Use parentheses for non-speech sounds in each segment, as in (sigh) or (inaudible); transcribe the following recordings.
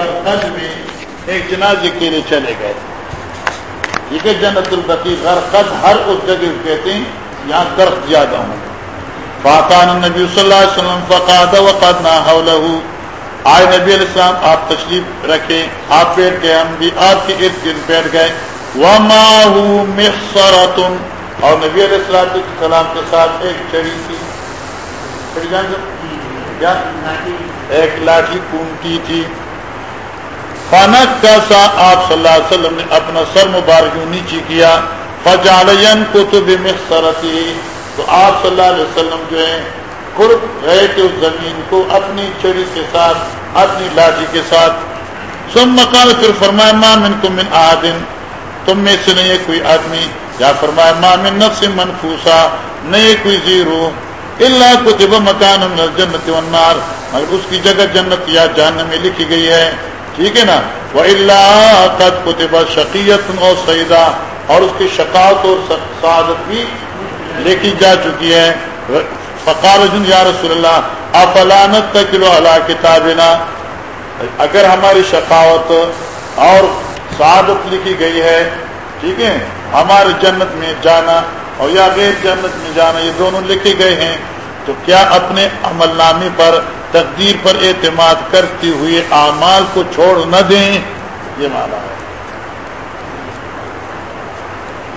غرقد میں ایک جنازے کے لیے چلے گئے۔ ٹھیک ہے جنت البقی غرقد ہر اس جگہ کہتے ہیں یہاں درخت زیادہ ہوں۔ فاقان نبی صلی اللہ علیہ وسلم فقاد وقد نہ آئے نبی علیہ السلام آپ تشریف رکھے آپ بیٹھ گئے ہم بھی آپ کے ارد گرد بیٹھ گئے۔ وما محصرتن اور نبی علیہ السلام السلام کے ساتھ ایک چڑی تھی۔ کیا؟ ایک لاٹھی کونٹی تھی۔ فنک کا سا آپ صلی اللہ علیہ وسلم نے اپنا سر مبارک نیچے کیا؟ فجالین کتب مخصرتی تو آپ صلی اللہ علیہ وسلم جو ہے خود گئے تھے اس زمین کو اپنی چڑی کے ساتھ، اپنی لاٹھی کے ساتھ۔ سم مکان پھر فرمایا مامن کو من آدن تم میں سے نہیں ہے کوئی آدمی۔ یا فرمایا مامن نفس منفوسا، نہیں کوئی زیرو۔ اللہ کتب مکان من الجنت والنار۔ مگر اس کی جگہ جنت یا جہنم میں لکھی گئی ہے۔ ٹھیک ہے نا؟ وہ اللہ قد کتب شقیت اور سیدہ اور اس کی شکاوت اور سعادت بھی لکھی جا چکی ہے۔ فقال یا رسول اللہ افلانت تکلو علی کتابنا اگر ہماری شقاوت اور سعادت لکھی گئی ہے، ٹھیک ہے؟ ہمارے جنت میں جانا اور یا غیر جنت میں جانا، یہ دونوں لکھے گئے ہیں۔ تو کیا اپنے عمل نامے پر تقدیر پر اعتماد کرتے ہوئے اعمال کو چھوڑ نہ دیں؟ یہ مانا ہے۔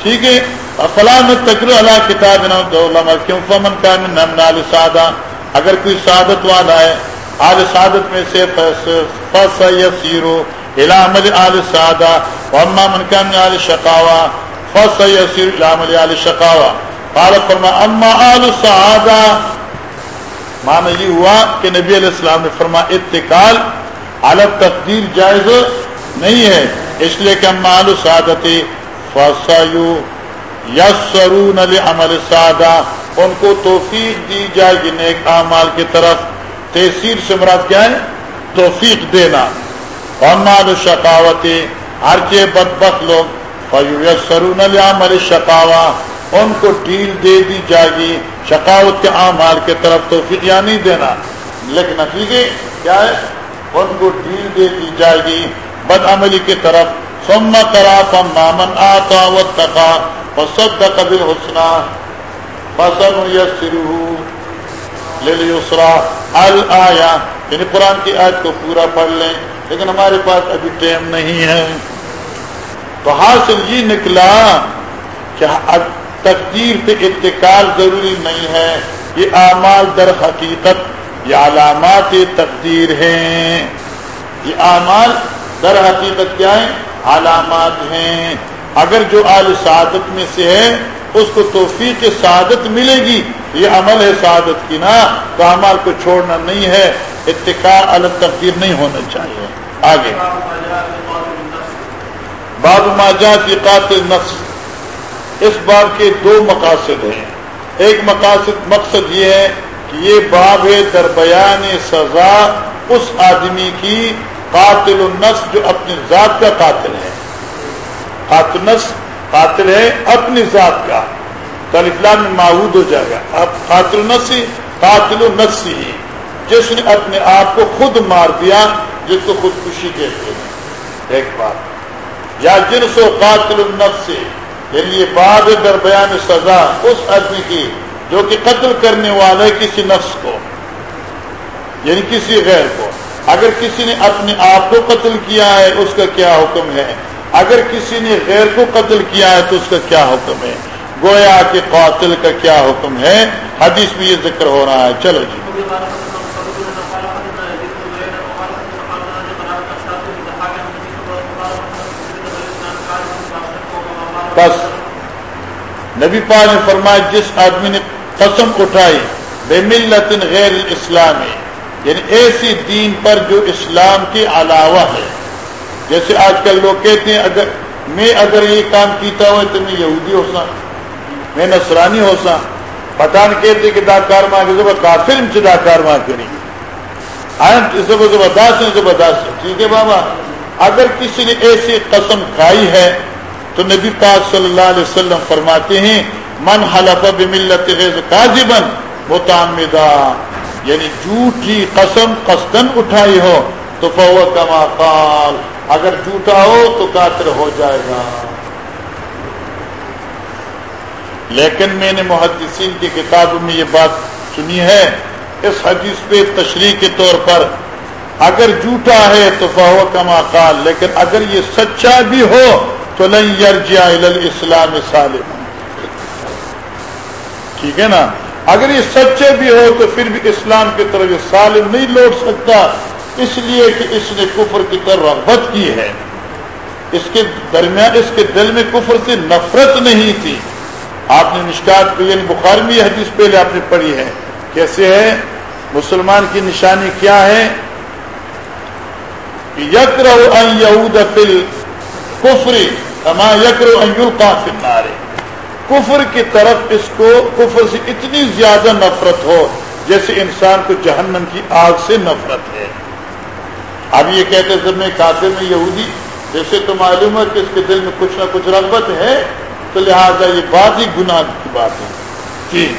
ٹھیک ہے۔ فلاں تکر اللہ کتاب کیوں؟ فمن کا نال سادہ اگر کوئی سعادت والا ہے آل سعادت میں سے فس یسیرو الامل آل سادہ وما من کا آل شقاوا فس یا یسیر الامل آل شقاوا قال فرما، اما آل سعادہ مانا یہ ہوا کہ نبی علیہ السلام نے فرما اتقال علی تقدیر جائز نہیں ہے، اس لیے کہ اما آل سعادتی یسرون عمل سادہ ان کو توفیق دی جائے گی نیک اعمال کی طرف۔ تحصیل سے مراد کیا ہے؟ توفیق دینا۔ اور شکاوتی ہر کے بد بخ لوگ سرون عمل شکاوا ان کو ڈھیل دے دی جائے گی۔ شکاوت کے اعمال کی طرف توفیق یا نہیں دینا۔ لیکن نتیجے کیا ہے؟ ان کو ڈھیل دے دی جائے گی۔ بد عملی کی طرف۔ سم کرا فم مامن آتا و تقا فصد فصدق بالحسنى فسنيسره لليسرى الايه یعنی قرآن کی آیت کو پورا پڑھ لیں۔ لیکن ہمارے پاس ابھی ٹائم نہیں ہے۔ تو حاصل یہ نکلا کہ تقدیر پہ اتقال ضروری نہیں ہے، یہ اعمال در حقیقت، یہ علامات تقدیر ہیں۔ یہ اعمال در حقیقت کیا ہے علامات ہیں۔ اگر جو آل سعادت میں سے ہے، اس کو توفیق سعادت ملے گی، یہ عمل ہے سعادت کی نا، تو عمل کو چھوڑنا نہیں ہے۔ اتقاء الگ تقدیر نہیں ہونا چاہیے۔ آگے۔ باب ماجات قاتل نفس اس باب کے دو مقاصد ہیں۔ ایک مقاصد مقصد یہ ہے کہ یہ باب ہے دربیان سزا اس آدمی کی قاتل النفس جو اپنی ذات کا قاتل ہے۔ قاتل قاتل ہے اپنی ذات کا۔ تو میں معود ہو جائے گا۔ اب قاتل نسی قاتل نسی ہی۔ جس نے اپنے آپ کو خود مار دیا، جس کو خودکشی کہتے ہیں۔ ایک بات۔ یا جن سو قاتل النفسی یعنی یہ باب در بیان سزا اس آدمی کی جو کہ قتل کرنے والا ہے کسی نفس کو یعنی کسی غیر کو۔ اگر کسی نے اپنے آپ کو قتل کیا ہے، اس کا کیا حکم ہے؟ اگر کسی نے غیر کو قتل کیا ہے، تو اس کا کیا حکم ہے؟ گویا کہ قاتل کا کیا حکم ہے؟ حدیث میں یہ ذکر ہو رہا ہے۔ چلو جی۔ بس نبی پا نے فرمایا، جس آدمی نے قسم اٹھائی، بے ملت غیر اسلامی یعنی ایسی دین پر جو اسلام کے علاوہ ہے۔ جیسے آج کل لوگ کہتے ہیں، اگر میں اگر یہ کام کیتا ہوں، تو میں یہودی ہو سا میں نصرانی ہو سا پٹان کہتے کہ داکار ماں کے زبر کافر سے داکار ماں کری زبردست زبردست ٹھیک ہے بابا۔ اگر کسی نے ایسی قسم کھائی ہے تو نبی پاک صلی اللہ علیہ وسلم فرماتے ہیں، من حلف بملت غیر کاذبا متعمدہ یعنی جھوٹی قسم قصدن اٹھائی ہو، تو فو کما قال، اگر جھوٹا ہو تو کافر ہو جائے گا۔ لیکن میں نے محدثین کی کتابوں میں یہ بات سنی ہے، اس حدیث پہ تشریح کے طور پر، اگر جھوٹا ہے تو فہو کما قال، لیکن اگر یہ سچا بھی ہو تو نہیں یرجیا اسلام سالم ٹھیک ہے نا؟ اگر یہ سچے بھی ہو تو پھر بھی اسلام کی طرف یہ سالم نہیں لوٹ سکتا۔ اس لیے کہ اس نے کفر کی طرف رغبت کی ہے۔ اس کے درمیان، اس کے دل میں کفر سے نفرت نہیں تھی۔ آپ نے مشکات یعنی بخار میں یہ حدیث پہلے آپ نے پڑھی ہے۔ کیسے ہے؟ مسلمان کی نشانی کیا ہے؟ یکر فل کفری اما یکر نارے کفر کی طرف اس کو کفر سے اتنی زیادہ نفرت ہو جیسے انسان کو جہنم کی آگ سے نفرت ہے۔ اب یہ کہتے سب میں کافر میں یہودی، جیسے تو معلوم ہے کہ اس کے دل میں کچھ نہ کچھ رغبت ہے، تو لہٰذا یہ بات ہی گناہ کی بات ہے۔ جی۔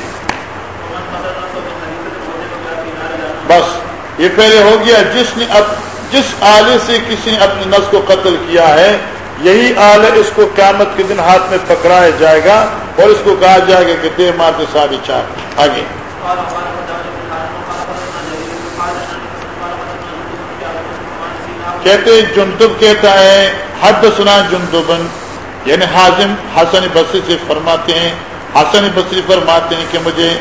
بس، یہ پہلے ہو گیا، جس نے اب جس آلے سے کسی نے اپنے نس کو قتل کیا ہے یہی آلے اس کو قیامت کے دن ہاتھ میں پکڑایا جائے گا اور اس کو کہا جائے گا کہ دے مارتے ساڑھے چار۔ آگے۔ کہتے جندب کہتا ہے، حد سنا جندبن یعنی حاضم حسن بصری سے فرماتے ہیں، حسن بصری فرماتے ہیں کہ مجھے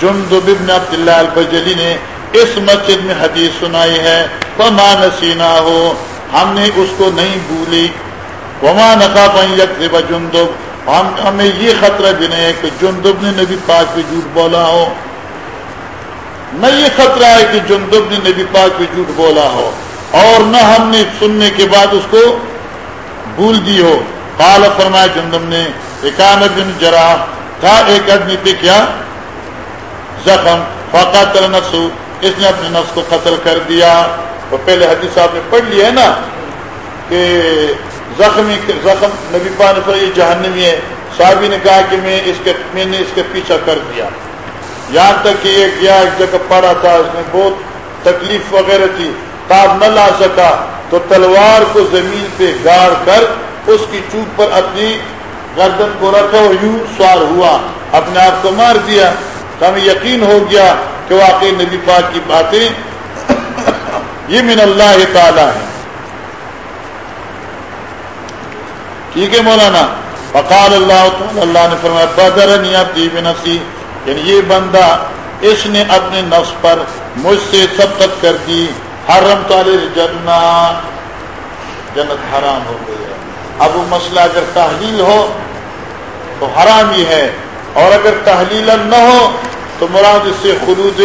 جندب ابن عبداللہ البجلی نے اس مسجد میں حدیث سنائی ہے۔ وما نسینا ہو ہم نے اس کو نہیں بھولی۔ وما نقا یک جندب. ہم ہمیں یہ خطرہ بھی نہیں ہے کہ جندب نے نبی پاک پہ جھوٹ بولا ہو۔ نہ یہ خطرہ ہے کہ جندب نے نبی پاک پہ جھوٹ بولا ہو۔ اور نہ ہم نے سننے کے بعد اس کو بھول دی ہو۔ قال فرمایا جندم نے اکان بن جرا تھا، ایک آدمی پہ کیا؟ زخم۔ فقات نفسو اس نے اپنے نفس کو قتل کر دیا۔ وہ پہلے حدیث صاحب نے پڑھ لیا ہے نا کہ زخمی زخم نبی پان پر یہ جہنمی ہے۔ صحابی نے کہا کہ میں اس کے میں نے اس کے پیچھا کر دیا۔ یہاں تک کہ ایک گیا، ایک جگہ پڑا تھا، اس میں بہت تکلیف وغیرہ تھی۔ تاب نہ لا سکا، تو تلوار کو زمین پہ گاڑ کر اس کی چوک پر اپنی گردن کو رکھا اور یوں سوار ہوا۔ اپنے آپ کو مار دیا۔ تو ہمیں یقین ہو گیا کہ واقعی نبی پاک کی باتیں یہ من اللہ تعالی ہے ٹھیک ہے مولانا؟ فقال اللہ تعالی، اللہ نے فرمایا بدر نیابی بنفسی. یعنی یہ بندہ اس نے اپنے نفس پر مجھ سے سبقت کر دی۔ حرم تعالی جنہ جنت حرام ہو گئی ہے۔ اب وہ مسئلہ اگر تحلیل ہو تو حرام ہی ہے۔ اور اگر تحلیل نہ ہو تو مراد اس سے خلود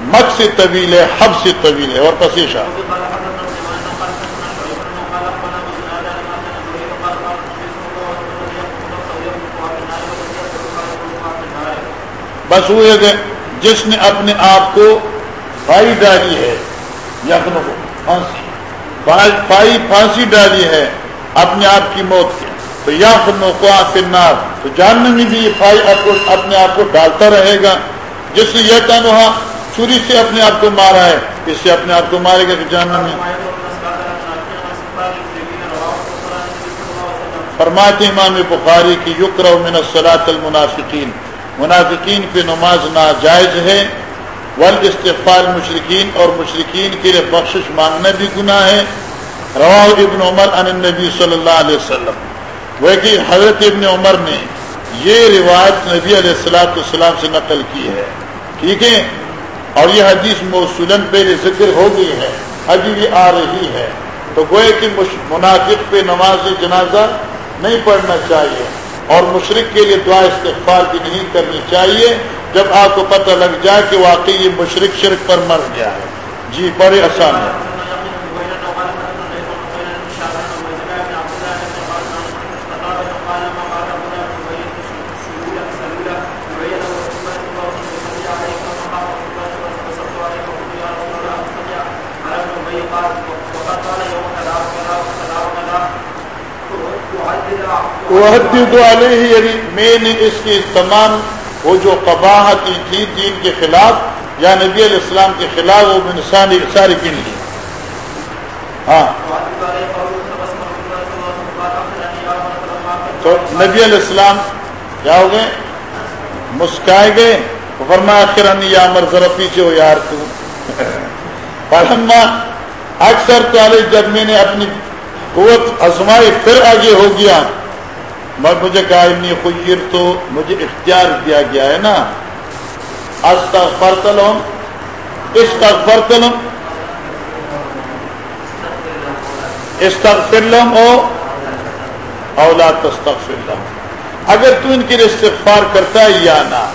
مت سے طویل ہے حب سے طویل ہے، اور پسیشہ۔ بس وہ ایک جس نے اپنے آپ کو پائی ڈالی ہے یخنوں کو پھانسی پائی پھانسی ڈالی ہے اپنے آپ کی موت کی تو یا کو نار تو جاننے میں بھی یہ پائی اپنے آپ کو ڈالتا رہے گا۔ جس نے یہ کہا چوری سے اپنے آپ کو مارا ہے، اس سے اپنے آپ کو مارے گا تو جاننے میں۔ فرماتے امام بخاری کی یقر من الصلاۃ المنافقین۔ منافقین پہ نماز ناجائز ہے ول استغفار مشرقین اور مشرقین کے لیے بخشش مانگنا بھی گناہ ہے۔ روا ابن عمر ان نبی صلی اللہ علیہ وسلم۔ وہ کہ حضرت ابن عمر نے یہ روایت نبی علیہ السلاۃ السلام سے نقل کی ہے۔ ٹھیک ہے؟ اور یہ حدیث موصولن پہلے ذکر ہو گئی ہے، ابھی بھی آ رہی ہے۔ تو گوئے کہ منافق پہ نماز جنازہ نہیں پڑھنا چاہیے۔ اور مشرق کے لیے دعا استغفار کی نہیں کرنی چاہیے جب آپ کو پتہ لگ جائے کہ واقعی یہ مشرق شرک پر مر گیا ہے۔ جی بڑے آسان ہے۔ یعنی میں نے اس کی تمام وہ جو قباہتی تھی دین کے خلاف، یا نبی علیہ السلام کے خلاف وہ انسانی ساری گن لی ہاں۔ تو نبی علیہ السلام کیا ہو گئے؟ مسکائے گئے۔ ورما آخر یا مر ذرا پیچھے ہو یار تو. (laughs) اکثر تو جب میں نے اپنی قوت ازمائی پھر آگے ہو گیا۔ مجھے کہا انی خیر تو مجھے اختیار دیا گیا ہے نا۔ استغفرتلم استغفرتلم استغفر او اولاد تستغفر اگر تو ان کے لیے استغفار کرتا ہے یا نہ،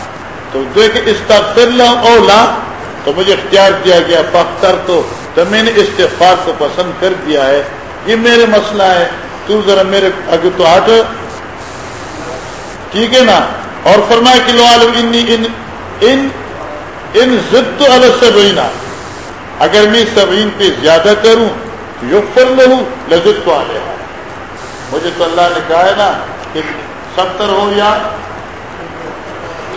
تو دیکھ استغفر اولا تو مجھے اختیار دیا گیا۔ فختر تو تو میں نے استغفار کو پسند کر دیا ہے۔ یہ میرے مسئلہ ہے۔ تو ذرا میرے، اگر تو ہٹ ٹھیک ہے نا؟ اور فرمایا کہ لو عالم انی ان ان ان ضد السبینا اگر میں سبین پہ زیادہ کروں تو یو فر لوں لذت کو آ مجھے تو اللہ نے کہا ہے نا کہ ستر ہو یا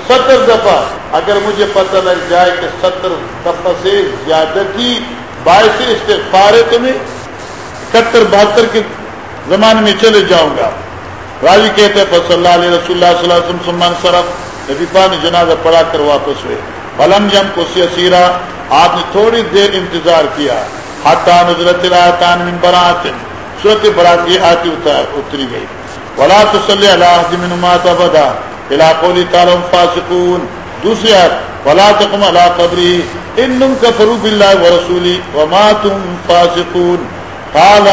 ستر دفعہ۔ اگر مجھے پتہ لگ جائے کہ ستر دفعہ سے زیادتی باعث استغفار ہے تو میں، اکہتر بہتر کے زمانے میں چلے جاؤں گا۔ راوی کہتے ہیں صلی اللہ علیہ رسول اللہ صلی اللہ علیہ وسلم سلمان صرف نبی پا نے جنازہ پڑھا کر واپس ہوئے۔ فلم یم کو سیرا آپ نے تھوڑی دیر انتظار کیا۔ ہاتھا نظرت الاتان من برات صورت برات کی آتی اتری گئی۔ ولا تصلی علی من مات ابدا الى قولی تعالی فاسقون دوسری آیت، ولا تقم علی قبری انم کفروا بالله ورسوله وما تم فاسقون۔ قال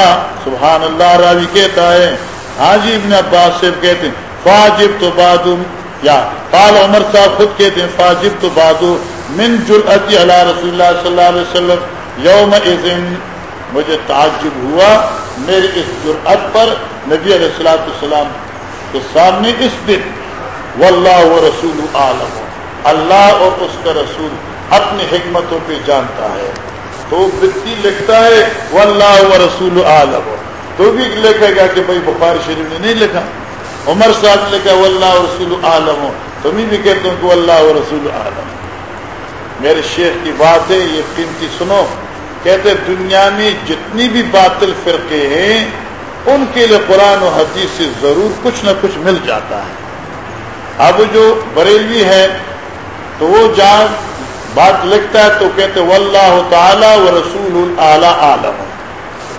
سبحان اللہ، راوی کہتا ہے حاجی ابن عباس سے کہتے ہیں، فاجب تو بادو یا قال عمر صاحب خود کہتے ہیں، فاجب تو بادو من جرأت علی رسول اللہ صلی اللہ علیہ وسلم یوم اذن، مجھے تعجب ہوا میری اس جرأت پر نبی علیہ السلام السلام کے سامنے اس دن، واللہ و رسول عالم اللہ اور اس کا رسول اپنی حکمتوں پہ جانتا ہے تو بتی لکھتا ہے، واللہ و رسول عالم تو بھی لکھے گا کہ بھائی بخار شریف نے نہیں لکھا۔ عمر صاحب نے لکھا اللہ رسول عالم ہو تمہیں بھی کہتے ہوں کہ اللہ رسول عالم میرے شیخ کی بات ہے، یہ قیمتی سنو۔ کہتے دنیا میں جتنی بھی باطل فرقے ہیں، ان کے لیے قرآن و حدیث سے ضرور کچھ نہ کچھ مل جاتا ہے۔ اب جو بریلوی ہے، تو وہ جہاں بات لکھتا ہے تو کہتے واللہ تعالی و رسول عالم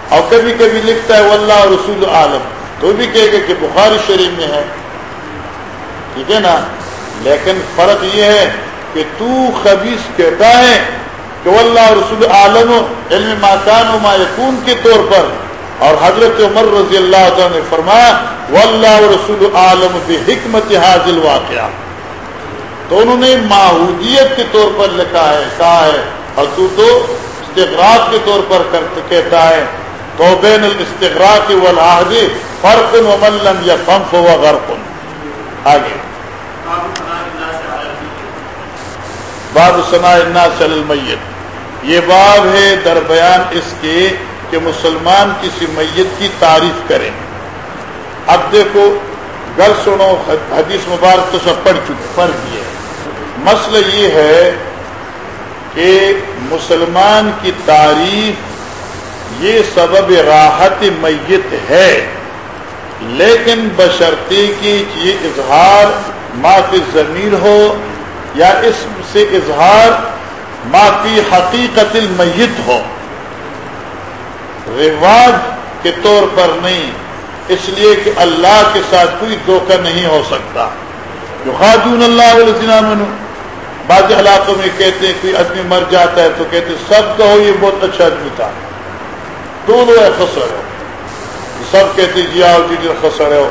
اور کبھی کبھی لکھتا ہے واللہ رسول عالم، تو بھی کہے گا کہ بخاری شریف میں ہے۔ ٹھیک ہے نا؟ لیکن فرق یہ ہے کہ تو خبیص کہتا ہے کہ واللہ رسول عالم، علم ماکان و مایکون کے طور پر۔ اور حضرت عمر رضی اللہ عنہ نے فرمایا، واللہ رسول عالم بے حکمت حاضل واقعہ تو انہوں نے ماحودیت کے طور پر لکھا ہے، کہا ہے، اور تو تو استغراق کے طور پر کہتا ہے تو بین الاستغراق والعہد فرق ومن لم يفهم فهو غرق. آگے. باب سنا الناس المیت. یہ باب ہے در بیان اس کے کہ مسلمان کسی میت کی تعریف کریں. اب دیکھو، گل سنو، حدیث مبارک تو سب پڑھ چکے، پڑھ دیے مسئلہ یہ ہے کہ مسلمان کی تعریف یہ سبب راحت میت ہے۔ لیکن بشرطی کی یہ اظہار معافی ضمیر ہو یا اس سے اظہار معافی حقیقت المیت ہو۔ رواج کے طور پر نہیں، اس لیے کہ اللہ کے ساتھ کوئی دھوکہ نہیں ہو سکتا۔ جو خاتون اللہ علیہ بعض علاقوں میں کہتے ہیں کوئی آدمی مر جاتا ہے تو کہتے سب کہو یہ بہت اچھا آدمی تھا۔ دونوں ہے خسر ہو۔ سب کہتے جی آؤ جی دل خسر ہو۔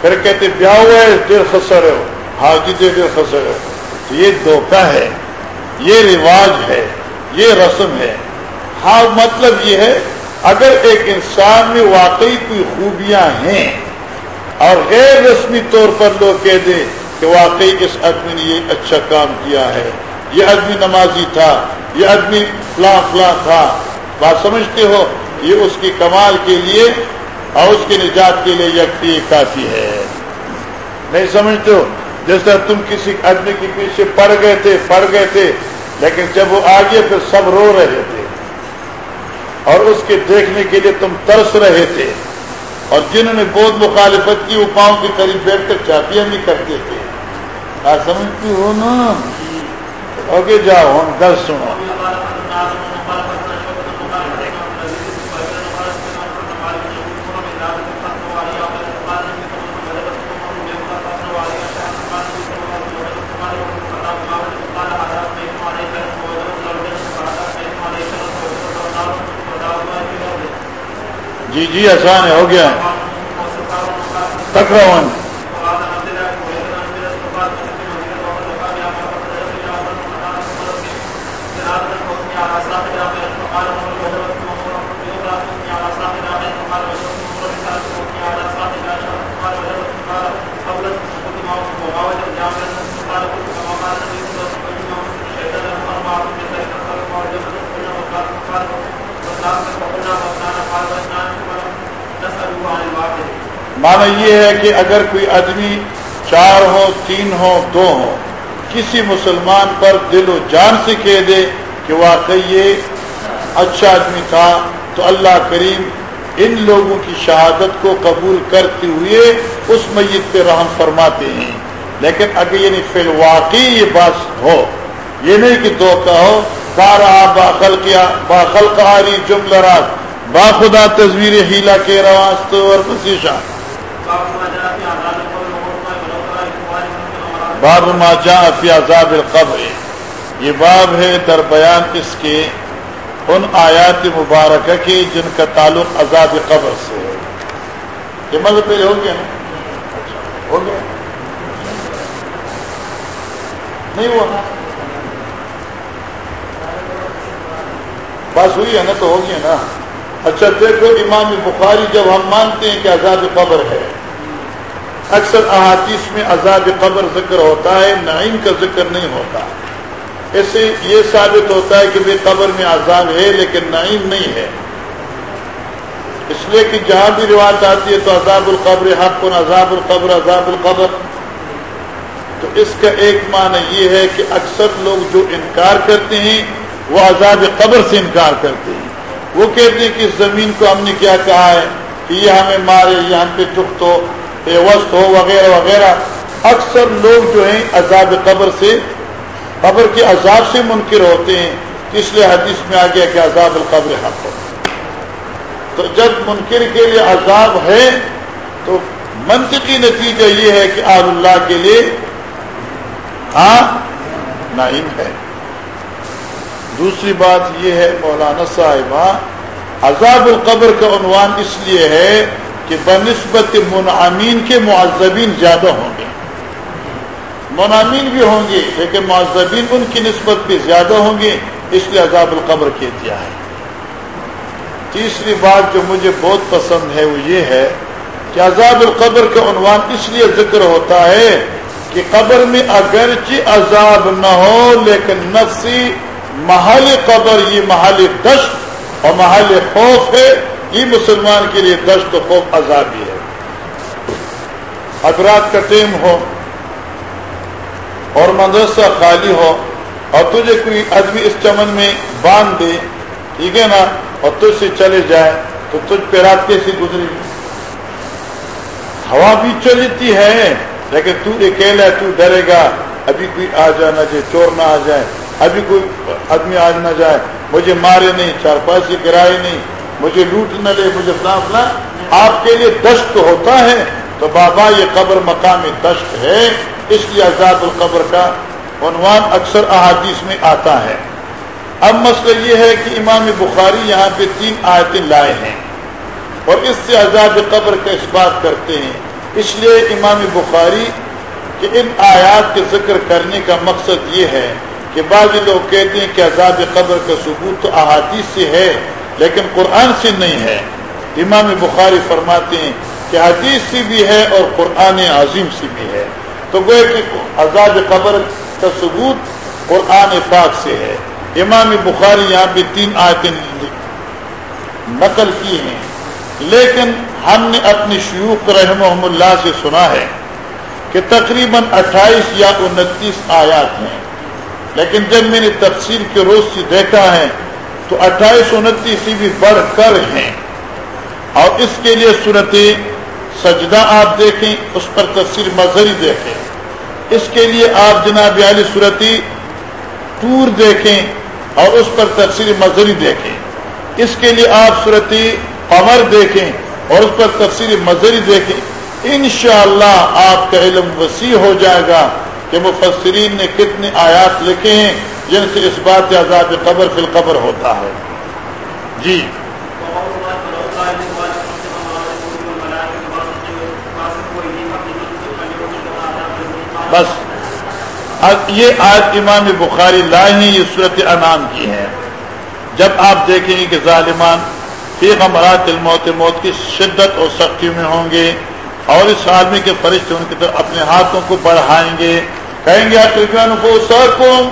پھر کہتے بیاہ ہوا ہے دل خسر ہو۔ ہاں جی دے دل خسر ہو۔ تو یہ دھوکہ ہے۔ یہ رواج ہے۔ یہ رسم ہے۔ ہاں مطلب یہ ہے، اگر ایک انسان میں واقعی کوئی خوبیاں ہیں اور غیر رسمی طور پر لوگ کہہ دیں کہ واقعی اس آدمی نے یہ اچھا کام کیا ہے، یہ آدمی نمازی تھا، یہ آدمی فلاں فلاں تھا۔ بات سمجھتے ہو؟ یہ اس کی کمال کے لیے اور اس کی نجات کے لیے یکتی کافی ہے۔ نہیں سمجھتے ہو؟ جیسا تم کسی آدمی کے پیچھے پڑ گئے تھے پڑ گئے تھے لیکن جب وہ آگے پھر سب رو رہے تھے۔ اور اس کے دیکھنے کے لیے تم ترس رہے تھے۔ اور جنہوں نے بہت مخالفت کی وہ پاؤں کے قریب بیٹھ کر چاپیاں بھی کرتے تھے۔ سمجھتی ہو نا؟ اوکے جاؤ ہم گل سنو۔ جی جی آسان ہے ہو گیا۔ تکرون مانا یہ ہے کہ اگر کوئی آدمی چار ہو، تین ہو، دو ہو، کسی مسلمان پر دل و جان سے کہہ دے کہ واقعی یہ اچھا آدمی تھا، تو اللہ کریم ان لوگوں کی شہادت کو قبول کرتے ہوئے اس میت پہ رحم فرماتے ہیں۔ لیکن اگر یعنی فی الواقعی یہ بات ہو، یہ نہیں کہ دو کا ہو، بارہ باخل کیا باخل قاری جمل رات باخدا تصویر ہیلا کے رواست اور مسیشہ باب ما جاء فی عذاب القبر. یہ باب ہے در بیان اس کے ان آیات مبارکہ کے جن کا تعلق عذاب قبر سے ہے. یہ مطلب پہلے ہو گیا نا؟ ہو گیا. نہیں ہوا؟ بس ہوئی ہے نا تو ہو گیا نا؟ اچھا دیکھو امام بخاری جب ہم مانتے ہیں کہ عذاب قبر ہے اکثر احادیث میں عذاب قبر ذکر ہوتا ہے، نعیم کا ذکر نہیں ہوتا۔ ایسے یہ ثابت ہوتا ہے کہ بے قبر میں عذاب ہے لیکن نعیم نہیں ہے۔ اس لیے کہ جہاں بھی روایت آتی ہے تو عذاب القبر حق عذاب القبر عذاب القبر۔ تو اس کا ایک معنی یہ ہے کہ اکثر لوگ جو انکار کرتے ہیں، وہ عذاب قبر سے انکار کرتے ہیں۔ وہ کہتے ہیں کہ زمین کو ہم نے کیا کہا ہے کہ یہ ہمیں مارے، یہ ہم پہ چکت ہو۔ وسط ہو وغیرہ وغیرہ، اکثر لوگ جو ہیں عذاب قبر سے، قبر کے عذاب سے منکر ہوتے ہیں، اس لیے حدیث میں آ گیا کہ عذاب القبر حق ہو تو جب منکر کے لیے عذاب ہے، تو منطقی نتیجہ یہ ہے کہ آب اللہ کے لیے ہاں نائم ہے۔ دوسری بات یہ ہے مولانا صاحبہ، عذاب القبر کا عنوان اس لیے ہے کہ بنسبت منعمین کے معذبین زیادہ ہوں گے۔ منامین بھی ہوں گے، لیکن معذبین ان کی نسبت بھی زیادہ ہوں گے، اس لیے عذاب القبر کہہ دیا ہے۔ تیسری بات جو مجھے بہت پسند ہے، وہ یہ ہے کہ عذاب القبر کا عنوان اس لیے ذکر ہوتا ہے کہ قبر میں اگرچہ عذاب نہ ہو، لیکن نفسی محل قبر، یہ محل دشت اور محل خوف ہے۔ یہ مسلمان کے لیے دشت و خوف عذابی ہے۔ اگرات کا ٹیم ہو اور مدرسہ خالی ہو اور تجھے کوئی آدمی اس چمن میں باندھ دے، ٹھیک ہے نا؟ اور تجھ سے چلے جائے تو تجھ پہ رات کیسی گزرے گی؟ ہوا بھی چلتی ہے، لیکن تو اکیلا تو ڈرے گا۔ ابھی کوئی آ جانا چاہے چور نہ آ جائے۔ ابھی کوئی آدمی آ نہ جائے، مجھے مارے نہیں چار پیسے گرائے نہیں۔ مجھے لوٹ نہ لے، مجھے فلاں فلاں آپ کے لیے دشت ہوتا ہے تو بابا، یہ قبر مقامی دشت ہے۔ اس لیے آزاد القبر کا عنوان اکثر احادیث میں آتا ہے۔ اب مسئلہ یہ ہے کہ امام بخاری یہاں پہ تین آیتیں لائے ہیں۔ اور اس سے عذاب قبر کا اس بات کرتے ہیں۔ اس لیے امام بخاری کہ ان آیات کے ذکر کرنے کا مقصد یہ ہے کہ بعض لوگ کہتے ہیں کہ عذاب قبر کا ثبوت تو احادیث سے ہے۔ لیکن قرآن سے نہیں ہے۔ امام بخاری فرماتے ہیں کہ حدیث سے بھی ہے اور قرآن عظیم سے بھی ہے۔ تو گوئے کہ عذاب قبر کا ثبوت قرآن پاک سے ہے۔ امام بخاری یہاں پہ تین آیتیں نقل کی ہیں۔ لیکن ہم نے اپنی شیوخ رحمہ اللہ سے سنا ہے کہ تقریباً اٹھائیس یا انتیس آیات ہیں۔ لیکن جب میں نے تفصیل کے روز سے دیکھا ہے تو اٹھائیس انتیس بھی بڑھ کر ہیں۔ اور اس کے لیے صورت سجدہ آپ دیکھیں، اس پر تفصیل مظہری دیکھیں۔ اس کے لیے آپ جناب علی صورتی ٹور دیکھیں اور اس پر تفصیل مظہری دیکھیں۔ اس کے لیے آپ صورتی قمر دیکھیں اور اس پر تفصیل مظہری دیکھیں۔ انشاءاللہ آپ کا علم وسیع ہو جائے گا کہ مفسرین نے کتنے آیات لکھے ہیں۔ جن سے اس بات عذاب قبر فی القبر ہوتا ہے۔ جی۔ بس۔ یہ آج امام بخاری لائے ہیں یہ صورت انعام کی ہے۔ جب آپ دیکھیں گے کہ ظالمان فی غمرات الموت، موت کی شدت اور سختی میں ہوں گے اور اس آدمی کے فرشتے ان کی طرف اپنے ہاتھوں کو بڑھائیں گے۔ کہیں گے کو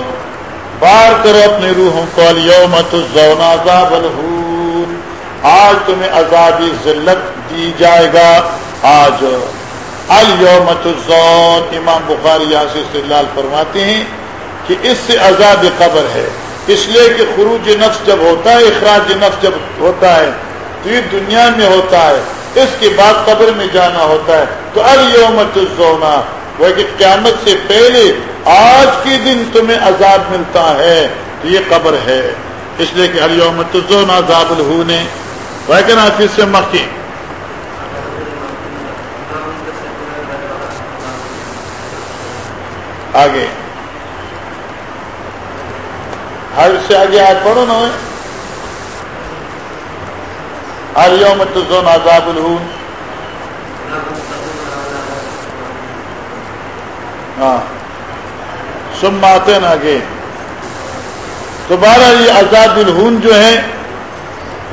سکوں بار کرو اپنے روحوں کو یومت عذاب آج تمہیں عذابی ذلت دی جائے گا۔ آج الومت الزون امام بخاری یہاں سے استدلال فرماتے ہیں کہ اس سے عذاب قبر ہے۔ اس لیے کہ خروج نفس جب ہوتا ہے، اخراج نفس جب ہوتا ہے، تو یہ دنیا میں ہوتا ہے۔ اس کے بعد قبر میں جانا ہوتا ہے۔ تو الومت الزونا وہ کہ قیامت سے پہلے آج کے دن تمہیں عذاب ملتا ہے، تو یہ قبر ہے۔ اس لیے کہ الومت الزونا عذاب الہونے وہ کہ نافذ سے مکی آگے۔ ہر سے آگے آج پڑھو نا۔ ہر یوم تزون عذاب الہون۔ ہاں۔ سم آتے نا آگے دوبارہ یہ عذاب الہون جو ہے،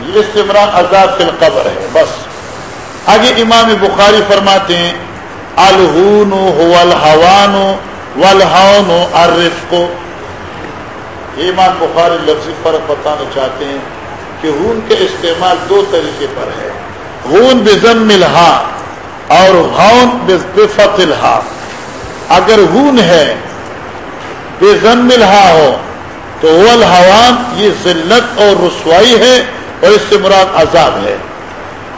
یہ سمران عذاب فی القبر ہے، بس۔ آگے امام بخاری فرماتے ہیں، الہون ہو الحوان والہون الرفق۔ ایمان بخاری لفظی فرق بتانا چاہتے ہیں کہ ہون کے استعمال دو طریقے پر ہے۔ ہون بزم ملہا اور ہون بفت الحا اگر ہون ہے بے زم ملہا ہو، تو وہ الحوان یہ ذلت اور رسوائی ہے اور اس سے مراد عذاب ہے۔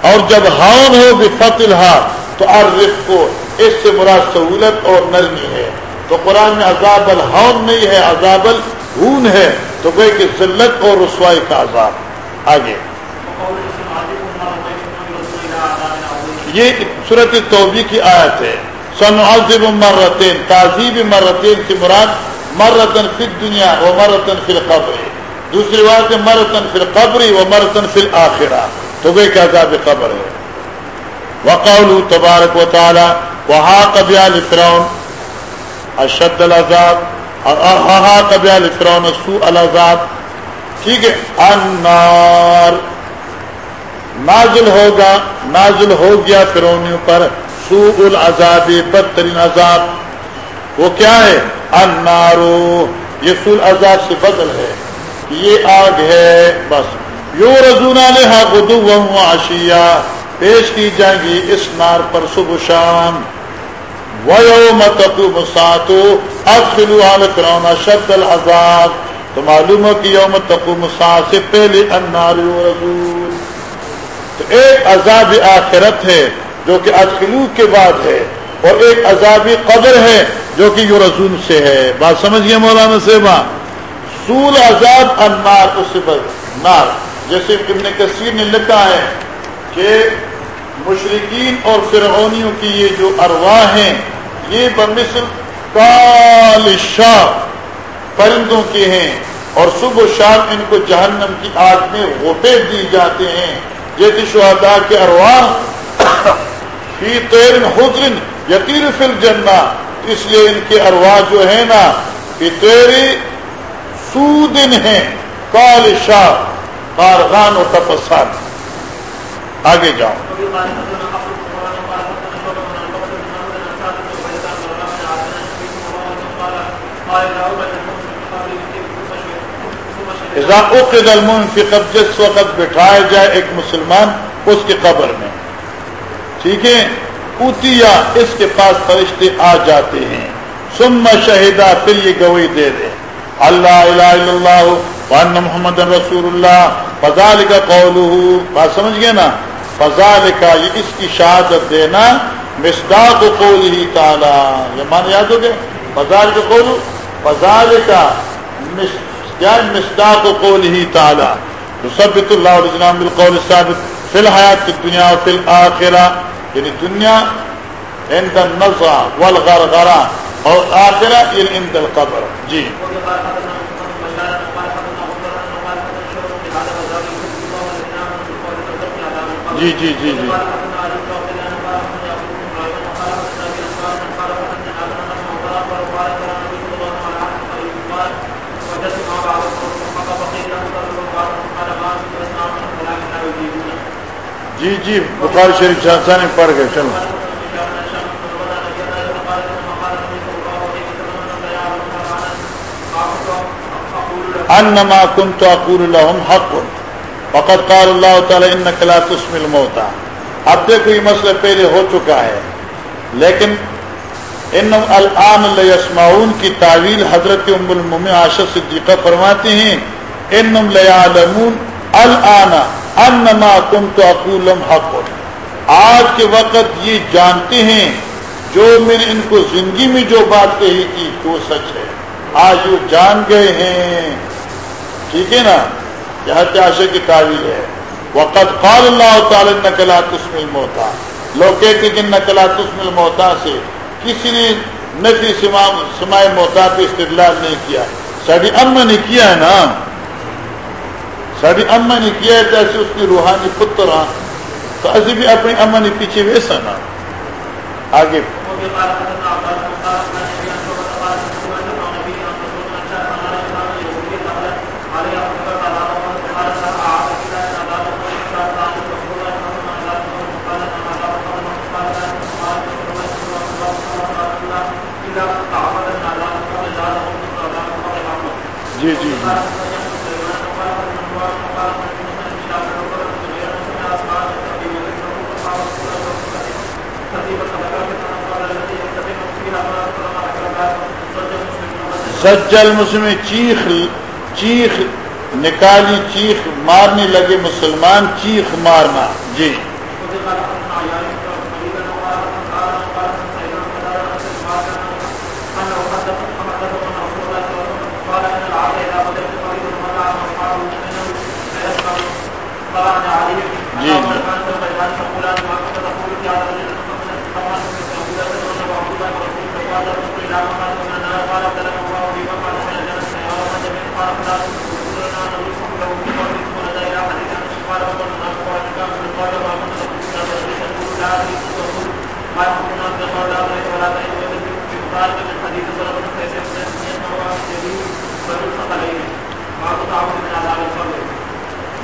اور جب ہون ہو بفت الحا، تو عرف کو اس سے مراد سہولت اور نرمی ہے۔ تو قرآن میں عذاب الحون نہیں ہے، عذاب الہون ہے۔ تو گئے کہ ذلت اور رسوائی کا عذاب۔ آگے۔ یہ صورت توبی کی آیت ہے۔ سن عزب مرتین تعزیب مرتین سے مراد مرتن فی دنیا و مرتن فی القبر. دوسری بات ہے مرتن فی القبر و مرتن فی الآخرہ تو گئے کہ عذاب قبر ہے. وقول تبارک و تعالی وہاں کبھی فرعون اشد العذاب اور فرعون سو العذاب. ٹھیک ہے؟ انار نازل ہوگا، نازل ہو گیا فرونیوں پر سو العذاب، بدترین عذاب. وہ کیا ہے؟ انارو یہ سو العذاب سے بدل ہے۔ یہ آگ ہے۔ بس۔ یو رضونا لہا بدو آشیا پیش کی جائیں گی اس نار پر صبح شام۔ تقوم ساتو ادخلوا آل فرعون شد العذاب۔ تو معلوم ہو کہ یوم تقوم سات سے پہلے النار رسول تو ایک عذاب آخرت ہے جو کہ ادخلو کے بعد ہے۔ اور ایک عذاب قبر ہے جو کہ یو رسول سے ہے۔ بات سمجھ گئے مولانا صحبا سول عذاب النار اس سے نار۔ جیسے ابن کثیر نے لکھا ہے کہ مشرقین اور فرعونیوں کی یہ جو ارواح ہیں، یہ بمثل کال شاہ پرندوں کے ہیں۔ اور صبح و شام ان کو جہنم کی آگ میں غوٹے دی جاتے ہیں۔ جیسے شہدا کے ارواح، فی تیر حسن یقین فل جنہ اس لیے ان کے ارواح جو ہے نا فی تیری سودن ہیں، کال شاہ، کارغان و تپسان۔ آگے جاؤ۔ جس وقت بٹھایا جائے ایک مسلمان، اس کے قبر میں۔ ٹھیک ہے؟ اتیا اس کے پاس فرشتے آ جاتے ہیں۔ سم شہیدا پھر یہ گوئی دے دے۔ اللہ الہ الا اللہ وان محمد رسول اللہ۔ فضال کا قول بات سمجھ گئے نا؟ فضال کا یہ اس کی شہادت دینا۔ مصداق قول ہی تعالی۔ یہ مان یاد ہو گئے؟ فضال کا قول فضال کا مصداق قول ہی تعالی۔ ثبت اللہ علیہ بالقول الثابت فی الحیات دنیا و فی الاخرہ۔ یعنی دنیا عند النزع والغرغرہ اور آخرہ یعنی عند القبر۔ جی۔ جی جی جی جی۔ جی جی بخار شریف شاہ نے پڑھ گئے چلو۔ انما كنت اقول لهم حق، فقد قال الله تعالى انك لا تسمع الموتى۔ اب دیکھو، یہ مسئلہ پہلے ہو چکا ہے، لیکن ان الان لیسمعون کی تعویل حضرت ام المؤمن عائشہ صدیقہ فرماتے ہیں انم لیعلمون الان انما كنت اقول لهم حق. آج کے وقت یہ جانتے ہیں جو میں نے ان کو زندگی میں جو بات کہی تھی وہ سچ ہے. آج وہ جان گئے ہیں. ٹھیک ہے نا؟ یہاں پیاشے کی تعویل ہے. وقت قال اللہ تعالی نقلا تسمل موتا لوگ کہتے کہ نقلا تسمل موتا سے کسی نے نفی سمائے موتا پہ استدلال نہیں کیا. ساری اما نے کیا ہے نا؟ ساری اما نے کیا ہے جیسے اس کی روحانی پتر تو ابھی بھی اپنی اما نے پیچھے ویسا نا۔ آگے جی جی جی سجل مسلم چیخ چیخ نکالی چیخ مارنے لگے مسلمان چیخ مارنا۔ جی۔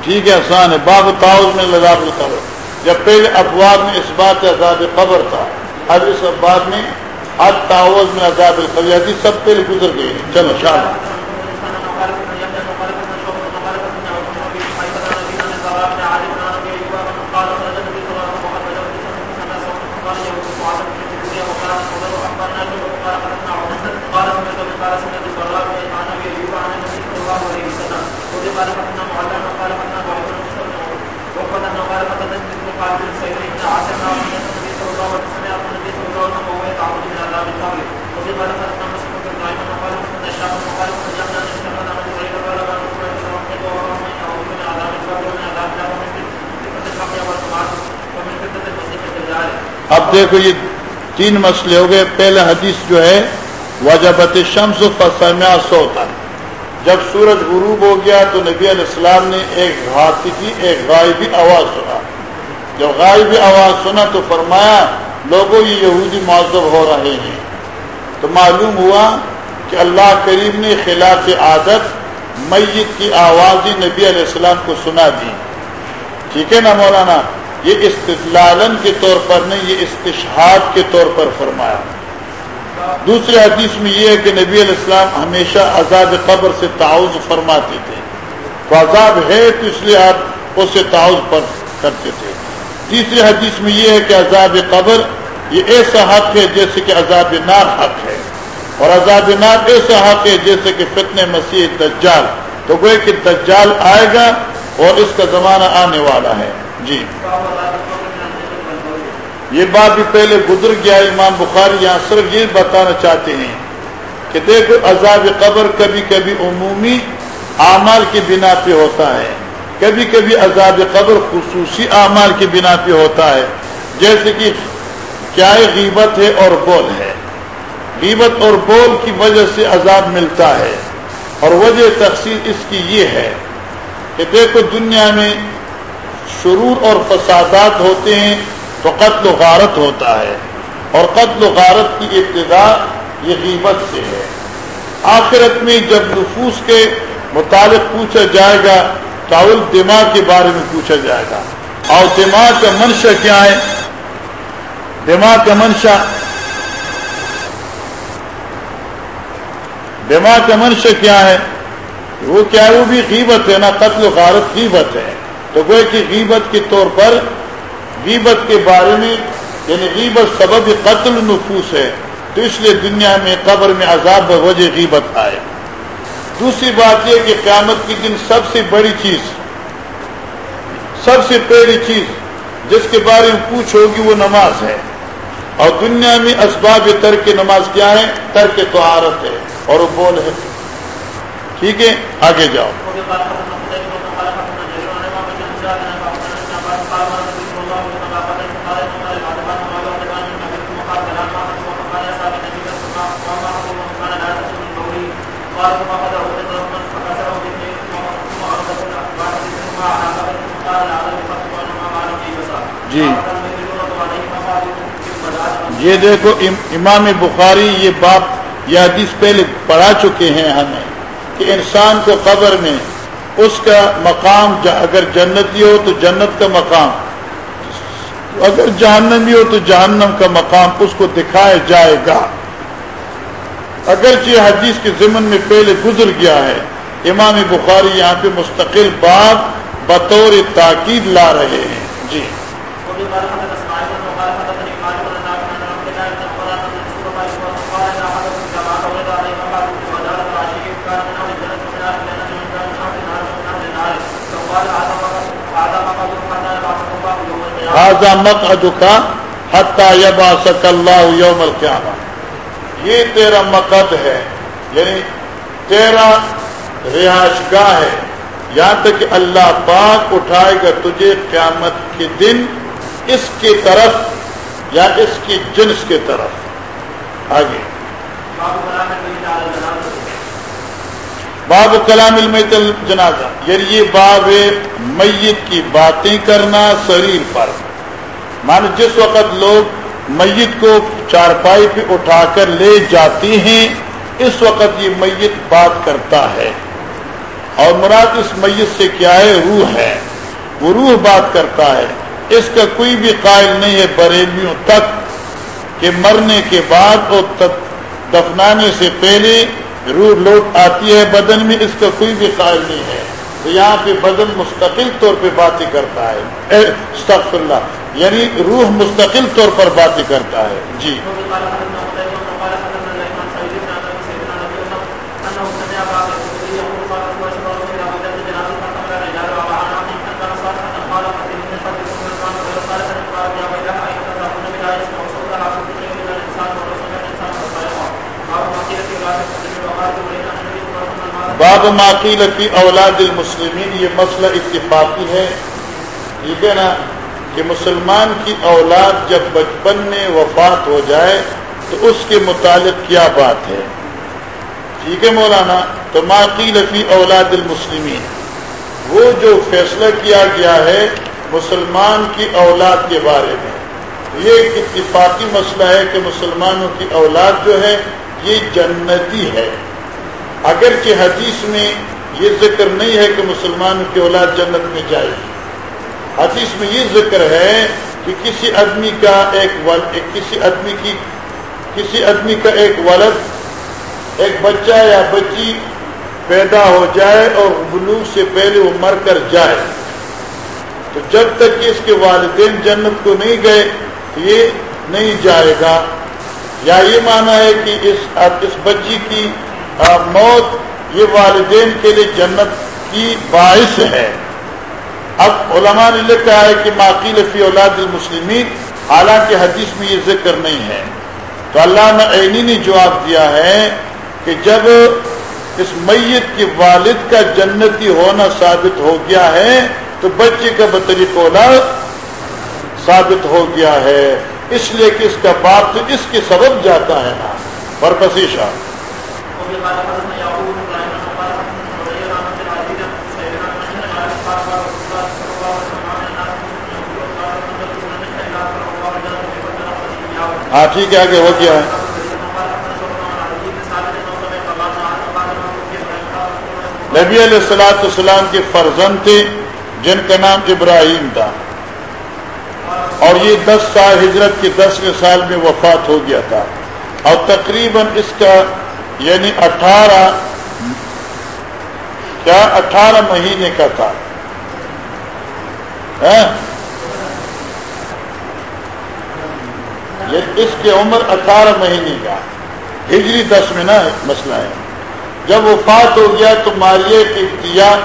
ٹھیک ہے آسان ہے۔ باب تاؤز میں لذاب القبر۔ جب پہلے افواد میں اس بات عذاب قبر تھا اب اس افواد میں اب تاؤز میں عذاب القبر حدیث سب پہلے گزر گئی چلو، شاہ۔ اب دیکھو یہ تین مسئلے ہو گئے۔ پہلا حدیث جو ہے، وجبت شمس فسمیا سوتا جب سورج غروب ہو گیا تو نبی علیہ السلام نے ایک ہاتھی کی، ایک غائبی آواز سنا۔ جب غائبی آواز سنا تو فرمایا، لوگوں، یہ یہودی معذب ہو رہے ہیں۔ تو معلوم ہوا کہ اللہ کریم نے خلاف عادت میت کی آوازیں نبی علیہ السلام کو سنا دی۔ ٹھیک ہے نا مولانا؟ یہ استدلالن کے طور پر نہیں، یہ استشہاد کے طور پر فرمایا۔ دوسرے حدیث میں یہ ہے کہ نبی علیہ السلام ہمیشہ عذاب قبر سے تعاوض فرماتے تھے۔ تو عذاب ہے تو اس لیے آپ اس سے تعاوض پر کرتے تھے۔ تیسری حدیث میں یہ ہے کہ عذاب قبر یہ ایسا حق ہے جیسے کہ عذاب نار حق ہے۔ اور عذاب ناک ایسا حق ہے جیسے کہ فتن مسیح دجال۔ تو گوئے کہ دجال آئے گا اور اس کا زمانہ آنے والا ہے۔ جی۔ یہ بات بھی پہلے گزر گیا، امام بخاری یہاں صرف یہ بتانا چاہتے ہیں کہ دیکھو، عذاب قبر کبھی کبھی عمومی اعمال کی بنا پہ ہوتا ہے۔ کبھی کبھی عذاب قبر خصوصی اعمال کی بنا پہ ہوتا ہے۔ جیسے کہ کیا غیبت ہے اور بول ہے۔ غیبت اور بول کی وجہ سے عذاب ملتا ہے۔ اور وجہ تقسیم اس کی یہ ہے کہ دیکھو، دنیا میں شرور اور فسادات ہوتے ہیں تو قتل و غارت ہوتا ہے اور قتل و غارت کی ابتدا یہ غیبت سے ہے۔ آخرت میں جب نفوس کے متعلق پوچھا جائے گا تو دماغ کے بارے میں پوچھا جائے گا۔ اور دماغ کا منشا کیا ہے؟ دماغ کا منشا۔ دماغ کا منشا کیا ہے؟ وہ کیا ہے؟ وہ بھی غیبت ہے نا قتل و غارت غیبت ہے۔ تو گوئے کہ غیبت کے طور پر غیبت کے بارے میں یعنی غیبت سبب قتل نفوس ہے، تو اس لیے دنیا میں قبر میں عذاب وجہ غیبت آئے۔ دوسری بات یہ کہ قیامت کی دن سب سے بڑی چیز، سب سے پہلی چیز جس کے بارے میں پوچھ ہوگی وہ نماز ہے۔ اور دنیا میں اسباب ترک نماز کیا ہے ترک تو ہے۔ اور وہ بول ہے، ٹھیک ہے، آگے جاؤ۔ جی۔ یہ دیکھو امام بخاری یہ باپ یہ حدیث پہلے پڑھا چکے ہیں ہمیں کہ انسان کو قبر میں اس کا مقام اگر جنتی ہو تو جنت کا مقام، اگر جہنمی ہو تو جہنم کا مقام اس کو دکھایا جائے گا۔ اگرچہ حدیث کے ضمن میں پہلے گزر گیا ہے، امام بخاری یہاں پہ مستقل بات بطور تاکید لا رہے ہیں۔ جی۔ مقدہ حتیٰ یبا سک اللہ یوم القیامہ یہ تیرا مقد ہے یعنی تیرا رہائش گاہ ہے۔ یہاں تک کہ اللہ پاک اٹھائے گا تجھے قیامت کے دن اس کی طرف یا اس کی جنس کی طرف؟ آگے۔ باب کلام المیت جنازہ یعنی یہ باب میت کی باتیں کرنا شریر پر۔ مان جس وقت لوگ میت کو چارپائی پہ اٹھا کر لے جاتی ہیں، اس وقت یہ میت بات کرتا ہے۔ اور مراد اس میت سے کیا ہے؟ روح ہے۔ وہ روح بات کرتا ہے۔ اس کا کوئی بھی قائل نہیں ہے، بریلیوں تک کہ مرنے کے بعد اور دفنانے سے پہلے روح لوٹ آتی ہے، بدن میں اس کا کوئی بھی قائل نہیں ہے۔ تو یہاں پہ بدن مستقل طور پہ باتیں کرتا ہے۔ اللہ یعنی روح مستقل طور پر باتیں کرتا ہے۔ جی۔ باب معقیل فی اولاد المسلمین، یہ مسئلہ اتفاقی ہے۔ ٹھیک ہے نا؟ کہ مسلمان کی اولاد جب بچپن میں وفات ہو جائے، تو اس کے متعلق کیا بات ہے؟ ٹھیک ہے مولانا؟ تو معقیل فی اولاد المسلمین۔ وہ جو فیصلہ کیا گیا ہے مسلمان کی اولاد کے بارے میں۔ یہ ایک اتفاقی مسئلہ ہے کہ مسلمانوں کی اولاد جو ہے، یہ جنتی ہے۔ اگرچہ حدیث میں یہ ذکر نہیں ہے کہ مسلمان کی اولاد جنت میں جائے گی۔ حدیث میں یہ ذکر ہے کہ کسی آدمی کا ایک کسی آدمی کی، کسی آدمی کا ایک ولد، ایک بچہ یا بچی پیدا ہو جائے اور بلوغ سے پہلے وہ مر کر جائے۔ تو جب تک کہ اس کے والدین جنت کو نہیں گئے تو یہ نہیں جائے گا۔ یا یہ مانا ہے کہ اس اس بچی کی موت یہ والدین کے لیے جنت کی باعث ہے۔ اب علماء نے لکھا ہے کہ ماقیل فی اولاد المسلمین، حالانکہ حدیث میں یہ ذکر نہیں ہے۔ تو علامہ عینی نے جواب دیا ہے کہ جب اس میت کے والد کا جنتی ہونا ثابت ہو گیا ہے، تو بچے کا بطریق اولاد ثابت ہو گیا ہے۔ اس لیے کہ اس کا باپ تو اس کے سبب جاتا ہے نا۔ برپسیشا ہاں ٹھیک ہے، آگے ہو گیا۔ ہے نبی علیہ السلاۃ السلام کے فرزند تھے، جن کا نام ابراہیم تھا۔ اور یہ دس سال ہجرت کے دسویں سال میں وفات ہو گیا تھا۔ اور تقریباً اس کا یعنی اٹھارہ کیا اٹھارہ مہینے کا تھا؟ ہاں؟ اس کی عمر اٹھارہ مہینے کا۔ ہجری دس میں نا مسئلہ ہے۔ جب وہ فات ہو گیا تو ماریہ کی دیا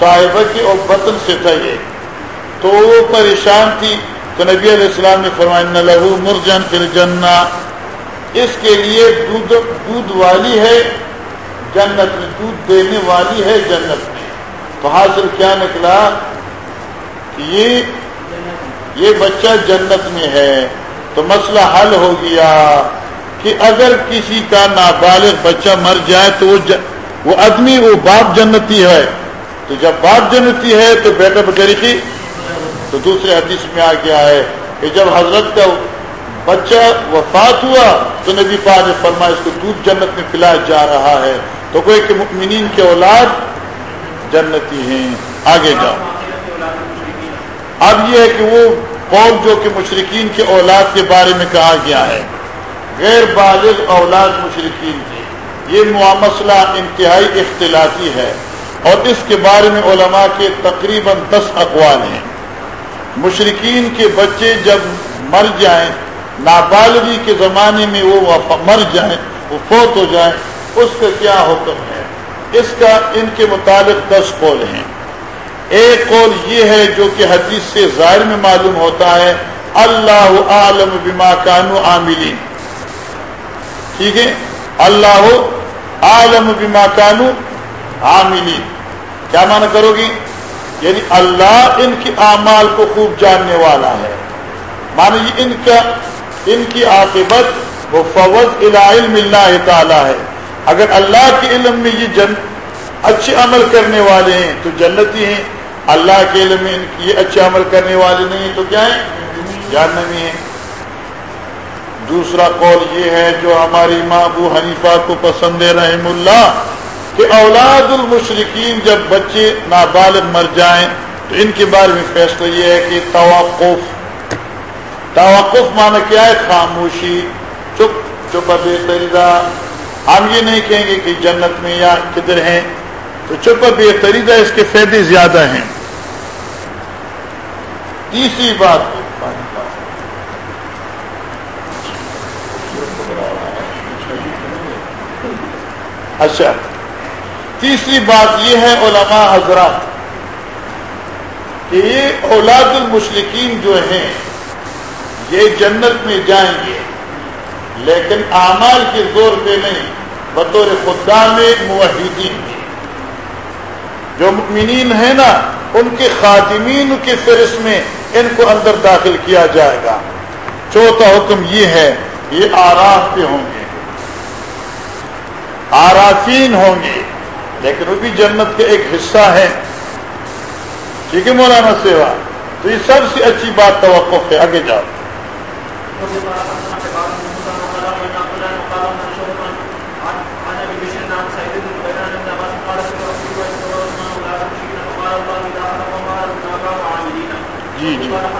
صاحبہ کی اور بطن سے تھا یہ۔ تو وہ پریشان تھی تو نبی علیہ السلام نے فرمایا لہو مرجن پھر جنا اس کے لیے دودھ دودھ والی ہے، جنت میں دودھ دینے والی ہے جنت میں۔ تو حاصل کیا نکلا؟ کہ یہ یہ بچہ جنت میں ہے۔ تو مسئلہ حل ہو گیا کہ اگر کسی کا نابالغ بچہ مر جائے تو وہ ج... وہ آدمی، وہ باپ جنتی ہے۔ تو جب باپ جنتی ہے تو بیٹا بٹری کی، تو دوسرے حدیث میں آ گیا ہے کہ جب حضرت کا بچہ وفات ہوا تو نبی پا نے فرمایا اس کو دودھ جنت میں پلایا جا رہا ہے۔ تو کوئی کہ مؤمنین کے اولاد جنتی ہیں۔ آگے جاؤ۔ اب یہ ہے کہ وہ قوم جو کہ مشرقین کے اولاد کے بارے میں کہا گیا ہے۔ غیر بالغ اولاد مشرقین کی یہ معاملہ انتہائی اختلافی ہے۔ اور اس کے بارے میں علماء کے تقریباً دس اقوال ہیں۔ مشرقین کے بچے جب مر جائیں نابالغی کے زمانے میں وہ مر جائیں، وہ فوت ہو جائیں، اس کا کیا حکم ہے؟ اس کا ان کے متعلق دس قول ہیں۔ ایک قول یہ ہے جو کہ حدیث سے ظاہر میں معلوم ہوتا ہے، اللہ عالم بما کانو عاملین۔ ٹھیک ہے؟ اللہ عالم بما کانو عاملین۔ کیا مانا کرو گی؟ یعنی اللہ ان کی اعمال کو خوب جاننے والا ہے۔ مانا یہ ان کا ان کی عاقبت وہ فوج علم اللہ تعالی ہے۔ اگر اللہ کے علم میں یہ جن اچھے عمل کرنے والے ہیں تو جنتی ہیں۔ اللہ کے علم میں یہ اچھے عمل کرنے والے نہیں تو کیا ہے جہنمی ہے دوسرا قول یہ ہے جو ہماری ماں ابو حنیفہ کو پسند ہے، رحم اللہ، کہ اولاد المشرقین جب بچے نابالغ مر جائیں تو ان کے بارے میں فیصلہ یہ ہے کہ توقف توقف مانا کیا ہے؟ خاموشی. چپ چپ بے طریقہ ہم یہ نہیں کہیں گے کہ جنت میں یا کدھر ہیں، تو چپ بے طریقہ اس کے فائدے زیادہ ہیں۔ تیسری بات۔ اچھا۔ تیسری بات یہ ہے علماء حضرات کہ یہ اولاد المشرقین جو ہیں یہ جنت میں جائیں گے۔ لیکن اعمال کے زور پہ نہیں، بطور خدا میں، موحدین میں۔ جو مؤمنین ہیں نا، ان کے خادمین کے فہرست میں ان کو اندر داخل کیا جائے گا۔ چوتھا حکم یہ ہے، یہ آراف پہ ہوں گے۔ آرافین ہوں گے۔ لیکن وہ بھی جنت کے ایک حصہ ہے ٹھیک ہے مولانا سیوا تو یہ سب سے اچھی بات توقف ہے، آگے جاؤ۔ جی جی۔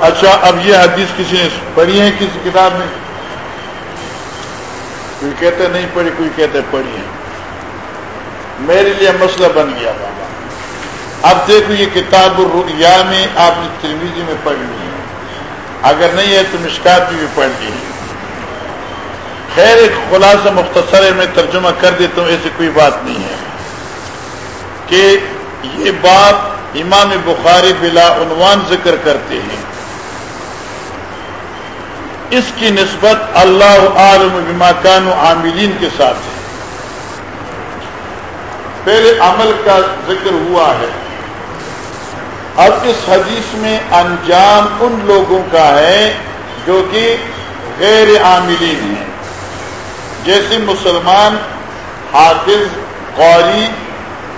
اچھا اب یہ حدیث کسی نے پڑھی ہے کسی کتاب میں؟ کوئی کہتے نہیں پڑھی، کوئی کہتے پڑھی ہے۔ میرے لیے مسئلہ بن گیا بابا۔ اب دیکھو، یہ کتاب الریا میں آپ نے تلویزی میں پڑھ لی ہے۔ اگر نہیں ہے تو مشکات بھی پڑھ لی ہے۔ خیر، ایک خلاصہ مختصر ہے، میں ترجمہ کر دیتا ہوں ایسی کوئی بات نہیں ہے۔ کہ یہ بات امام بخاری بلا عنوان ذکر کرتے ہیں۔ اس کی نسبت اللہ عالم بماکان و عاملین کے ساتھ ہے۔ پہلے عمل کا ذکر ہوا ہے۔ اب اس حدیث میں انجام ان لوگوں کا ہے جو کہ غیر عاملین ہیں۔ جیسے مسلمان حافظ قوری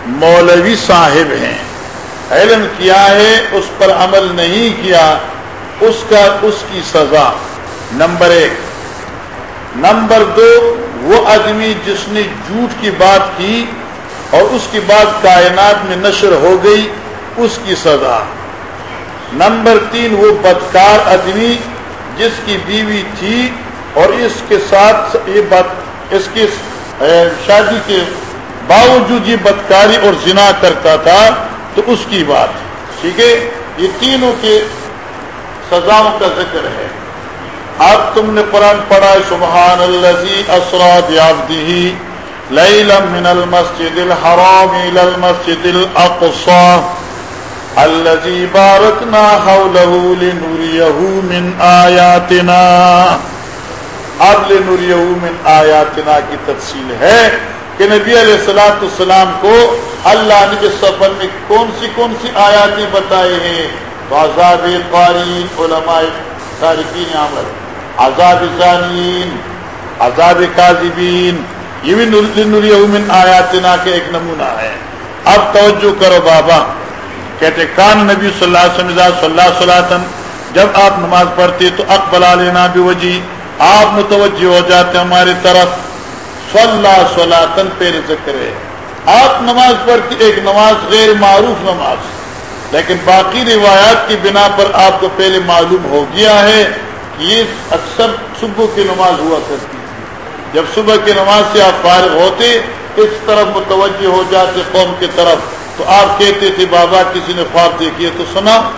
مولوی صاحب ہیں۔ علم کیا ہے، اس پر عمل نہیں کیا، اس کا اس کی سزا۔ نمبر ایک۔ نمبر دو، وہ آدمی جس نے جھوٹ کی بات کی اور اس کی بات کائنات میں نشر ہو گئی، اس کی سزا۔ نمبر تین، وہ بدکار آدمی جس کی بیوی تھی اور اس کے ساتھ یہ بات، اس کی شادی کے باوجود یہ بدکاری اور زنا کرتا تھا، تو اس کی بات۔ ٹھیک ہے؟ یہ تینوں کے سزاؤں کا ذکر ہے۔ اب تم نے قرآن پڑھا سبحان اللہ اسراد یابدی لیلا من المسجد الحرام الى المسجد الاقصى الذي باركنا حوله لنريه من آياتنا اب لنريه من آیاتنا کی تفصیل ہے کہ نبی علیہ السلاۃ السلام کو اللہ نے اس سفر میں کون سی کون سی آیاتیں بتائے ہیں۔ تو عذاب قارین علماء تاریخین تارکین عمل عذاب ثانین عذاب کاذبین یہ بھی نور من آیاتنا کے ایک نمونہ ہے۔ اب توجہ کرو بابا، کہتے کان نبی صلی اللہ علیہ وسلم صلی اللہ علیہ وسلم جب آپ نماز پڑھتے تو اقبال لینا بھی وجی آپ متوجہ ہو جاتے ہماری طرف۔ صلاح صلاح پیر ذکر ہے۔ آپ نماز پڑھتی ایک نماز غیر معروف نماز۔ لیکن باقی روایات کی بنا پر آپ کو پہلے معلوم ہو گیا ہے۔ یہ اکثر صبح کی نماز ہوا کرتی تھی۔ جب صبح کی نماز سے آپ فارغ ہوتے، اس طرف متوجہ ہو جاتے قوم کی طرف۔ تو آپ کہتے تھے، بابا کسی نے خواب دیکھی ہے تو سنا،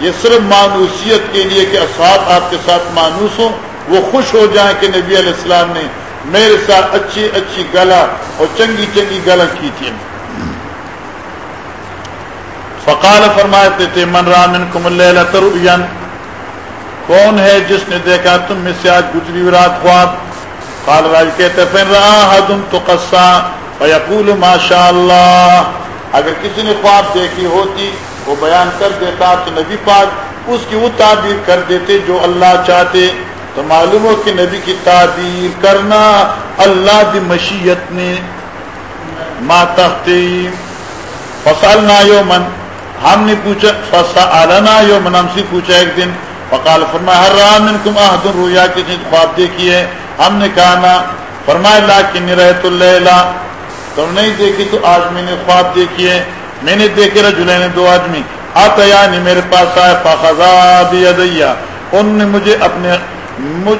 یہ صرف مانوسیت کے لیے کہ اصحاب آپ کے ساتھ مانوس ہوں، وہ خوش ہو جائیں کہ نبی علیہ السلام نے میرے ساتھ اچھی اچھی گلا اور چنگی چنگی گلا کی تھی۔ فقال، فرماتے تھے، من رامن کم اللہ کون ہے جس نے دیکھا تم میں سے آج گزری رات خواب؟ قال راج کہتے پھر رہا تم تو قصہ یقول ماشاء اللہ اگر کسی نے خواب دیکھی ہوتی، وہ بیان کر دیتا تو نبی پاک اس کی وہ تعبیر کر دیتے جو اللہ چاہتے۔ تو معلوم ہو کہ نبی کی تعبیر کرنا اللہ کی مشیت نے۔ ماتحتی فصل نہ من ہم نے پوچھا فصا آلنا یو ہم سے پوچھا ایک دن فقال فرما ہر رام ان کم احدن رویا کسی خواب دیکھی ہے؟ ہم نے کہا نا فرمائے لا کہ نرحت اللہ تم نہیں دیکھی تو آج میں نے خواب دیکھی ہے۔ میں نے دیکھے رجولے نے دو آدمی۔ آتا یعنی میرے پاس آئے فخذا بیدیا۔ ان نے مجھے اپنے،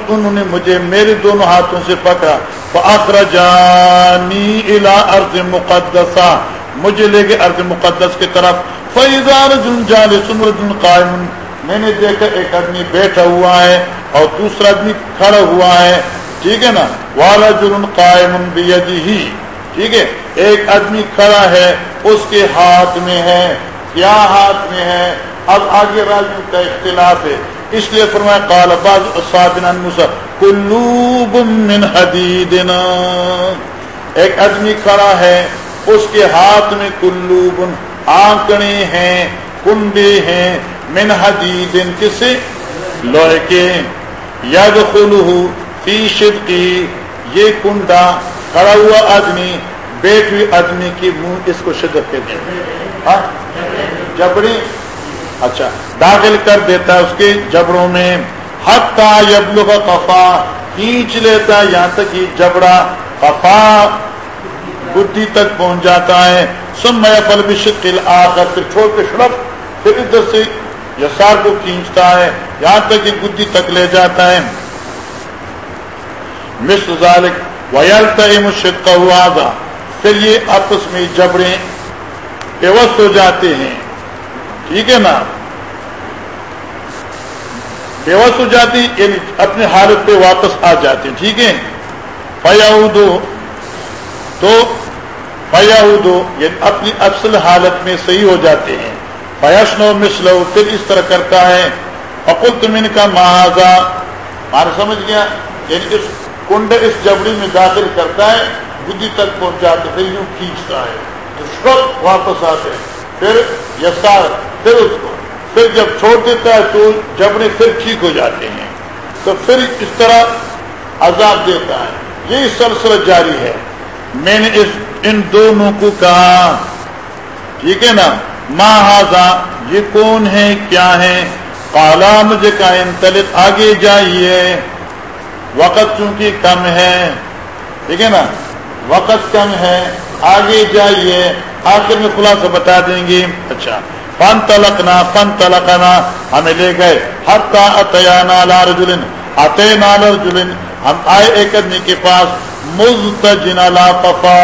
انہوں نے مجھے میرے دونوں ہاتھوں سے پکڑا۔ فاخرجانی الى ارض مقدسہ۔ مجھے لے گئے ارض مقدس کی طرف۔ فیضا رجل جالس رجل قائم۔ میں نے دیکھا ایک آدمی بیٹھا ہوا ہے اور دوسرا آدمی کھڑا ہوا ہے، ٹھیک ہے نا؟ والا جرن قائم بیدی ٹھیک ہے؟ ایک آدمی کھڑا ہے، اس کے ہاتھ میں ہے۔ کیا ہاتھ میں ہے؟ اب آگے راجو کا اختلاف ہے۔ اس لیے فرمایا، قال بعض اصحابنا قلوب من حدیدنا ایک آدمی کھڑا ہے، اس کے ہاتھ میں قلوب آنکڑے ہیں۔ کنڈے ہیں من حدید، کسے؟ لوہے کے۔ یدخلہ فی شدقی، یہ کنڈا کھڑا ہوا آدمی بیٹھ ہوئی آدمی کی منہ اس کو شدت کہتے ہیں ہاں؟ جبڑی اچھا داخل کر دیتا ہے اس کے جبڑوں میں۔ حتا یبلو کا کفا کھینچ لیتا ہے یہاں تک یہ جبڑا کفا بدھی تک پہنچ جاتا ہے۔ سم میں پل بشکل آ کر پھر چھوڑ کے شرف پھر ادھر سے یسار کو کھینچتا ہے، یہاں تک یہ بدھی تک لے جاتا ہے۔ مصر ذالک ویلتا مشق کا ہوا پھر یہ آپس میں جبڑے پیوست ہو جاتے ہیں۔ ٹھیک ہے نا؟ بیوس ہو جاتی یعنی اپنے حالت پہ واپس آ جاتے ہیں۔ ٹھیک ہے؟ فیا تو فیا یعنی اپنی اصل حالت میں صحیح ہو جاتے ہیں۔ فیشن و مسلو پھر اس طرح کرتا ہے اقل تم ان کا محاذہ مار سمجھ گیا؟ یعنی اس کنڈ اس جبڑی میں داخل کرتا ہے، بدھی تک پہنچاتے پھر یوں کھینچتا ہے۔ تو واپس آتے ہیں پھر یسار، پھر اس کو۔ پھر جب چھوڑ دیتا ہے تو جبڑے پھر ٹھیک ہو جاتے ہیں۔ تو پھر اس طرح عذاب دیتا ہے۔ یہ سلسلہ جاری ہے۔ میں نے اس، ان دونوں کو کہا۔ ٹھیک ہے نا؟ ماں ہاضا یہ کون ہے، کیا ہے؟ کالا مجھے کا انتلت آگے جائیے۔ وقت چونکہ کم ہے، ٹھیک ہے نا؟ وقت کم ہے، آگے جائیے، آخر میں خلاصہ بتا دیں گے۔ اچھا فن تلکنا فن تلکنا ہمیں لے گئے۔ ہر اتیا نالار جلن اتے نالر جلن ہم آئے ایک آدمی کے پاس، مزتجن لا پفا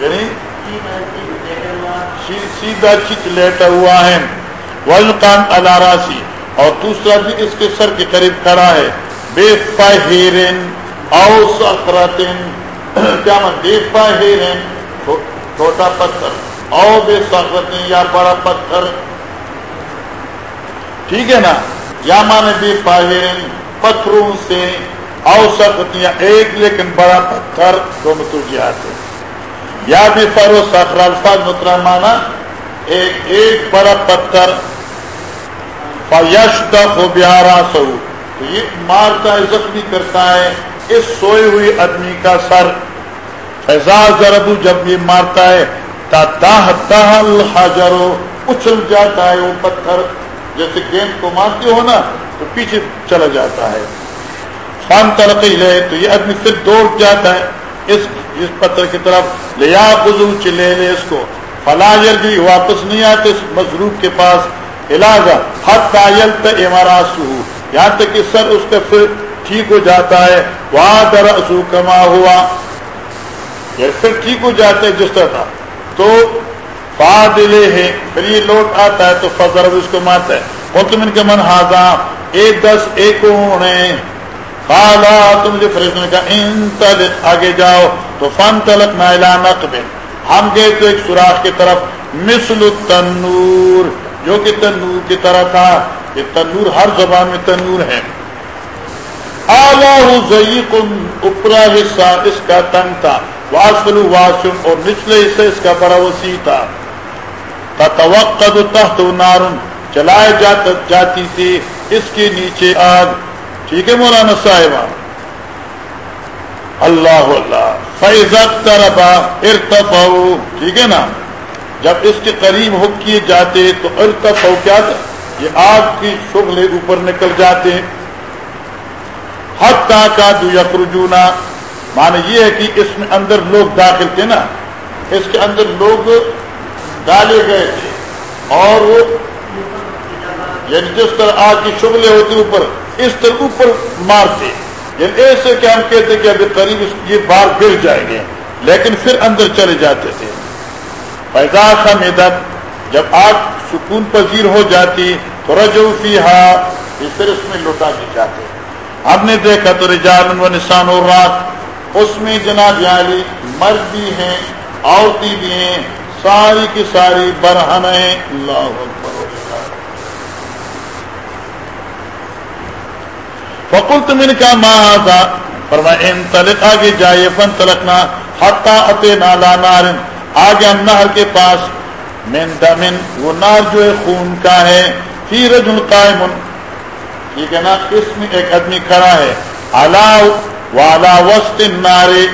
یعنی سیدھا چچ لیٹا ہوا ہے۔ وزقان الاراسی اور دوسرا بھی اس کے سر کے قریب کھڑا ہے۔ بے فہرن او سقرتن کیا مت بے فہرن چھوٹا پتھر۔ او بے سخت یا بڑا پتھر۔ ٹھیک ہے نا؟ یا مانے بے پاہین پتھروں سے۔ او سخت یا ایک لیکن بڑا پتھر۔ دو متوجہات ہے یا بھی فرو سخر الفاظ مترا مانا ایک ایک بڑا پتھر فیش ہو بیارا سو تو یہ مارتا ہے زخمی کرتا ہے، اس سوئے ہوئے آدمی کا سر۔ اعزاز ضرب جب یہ مارتا ہے الحجر۔ اچھل جاتا ہے وہ پتھر۔ جیسے گیند کو مارتے ہو نا، تو پیچھے چلا جاتا ہے۔ فن ترقی لے تو یہ آدمی پھر دوڑ جاتا ہے۔ اس اس پتھر کی طرف۔ لیا بزوچ لے لے اس کو۔ فلاجر بھی واپس نہیں آتے اس مضروب کے پاس علاج حد تایل تماراس یہاں تک کہ سر اس کا پھر ٹھیک ہو جاتا ہے وہاں درسو کما ہوا۔ یہ پھر ٹھیک ہو جاتا ہے جس طرح۔ تھا تو فادلے ہے پھر یہ لوٹ آتا ہے تو فضر اس کو مارتا ہے۔ اور تم ان کے من ہاضا ایک دس ایک کالا تم مجھے فرشت نے کہا ان تلک آگے جاؤ۔ تو فن تلک نائلا نقب ہم گئے تو ایک سوراخ کی طرف مثل تنور، جو کہ تنور کی طرح تھا، یہ تنور ہر زبان میں تنور ہے۔ آلہ اوپرا حصہ اس کا تنگ تھا۔ واسلو واسم اور نچلے حصے اس کا بڑا وسیع تھا۔ توقد تحت نارن چلائے جات جاتی تھی اس کے نیچے آگ۔ ٹھیک ہے مولانا صاحبہ؟ اللہ اللہ فیضت طرفا ارتفا ٹھیک ہے نا؟ جب اس کے قریب ہو کیے جاتے تو ارتفا کیا تھا؟ یہ آگ کی شغلے اوپر نکل جاتے حد کا دو یخرجونا مانا یہ ہے کہ اس میں اندر لوگ داخل تھے نا۔ اس کے اندر لوگ ڈالے گئے تھے۔ اور وہ یعنی جس طرح آگ کی شگلے ہوتی اوپر، اس طرح اوپر مارتے۔ یعنی ایسے کہ ہم کہتے کہ ابھی قریب یہ بار گر جائیں گے، لیکن پھر اندر چلے جاتے تھے۔ پیدا تھا میدت جب آگ سکون پذیر ہو جاتی تو رجو فی پھر اس میں لوٹا دی جاتے۔ ہم نے دیکھا تو رجال و نشان اور رات، اس میں جناب علی مرد بھی ہیں، عورتیں بھی ہیں، ساری کی ساری برہن ہیں اللہ فکل تم کا ماں تھا پر ان تلک آگے جائے، فن تلکنا ہتا اتے نالا نار، آگے ہم نہر کے پاس۔ من دمن وہ نار جو ہے خون کا ہے، فی رجل قائم۔ ٹھیک ہے نا؟ اس میں ایک آدمی کھڑا ہے۔ الاؤ والا وسط نارے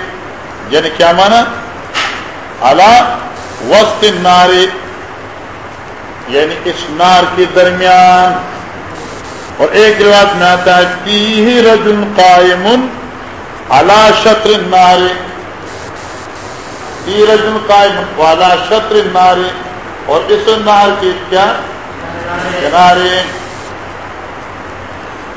یعنی کیا مانا الا وسط نارے یعنی اس نار کے درمیان۔ اور ایک روایت میں آتا ہے پی رجن قائم الا شطر نارے پی رجن قائم والا شطر نارے اور اس نار کے کیا؟ کنارے۔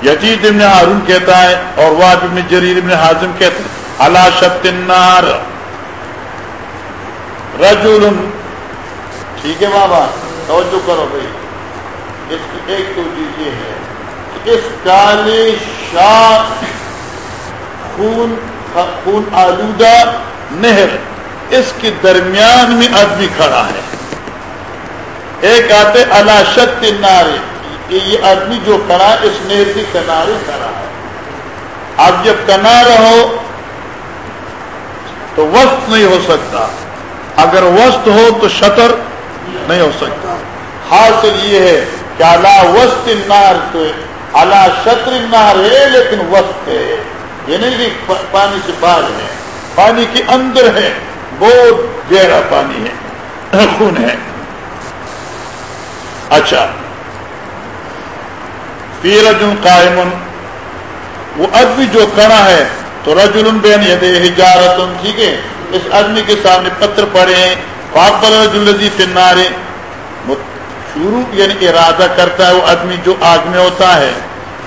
یزید ابن ہارون کہتا ہے اور واد ابن جریر ابن حازم کہتا ہے الا شط النار۔ رجل۔ ٹھیک ہے بابا، توجہ کرو بھائی۔ اس کی ایک تو چیز یہ ہے۔ اس کالے شاہ خون خون آلودہ نہر اس کے درمیان میں آدمی کھڑا ہے۔ ایک آتے علاشت نارے یہ آدمی جو کھڑا اس نہر کے کنارے کھڑا ہے۔ اب جب کنارا ہو، تو وسط نہیں ہو سکتا۔ اگر وسط ہو، تو شطر نہیں ہو سکتا۔ حاصل یہ ہے کہ اللہ وسط نار تو اللہ شطر نار ہے، لیکن وسط ہے۔ یہ نہیں کہ پانی سے باہر ہے، پانی کے اندر ہے۔ بہت گہرا پانی ہے، (coughs) خون ہے۔ اچھا۔ پی رجن قائمن وہ آدمی جو کڑا ہے، تو رجل بین ید ہجارت ٹھیک ہے۔ اس آدمی کے سامنے پتھر پڑے ہیں۔ پاک پر رجل فنارے شروع یعنی ارادہ کرتا ہے وہ آدمی جو آگ میں ہوتا ہے،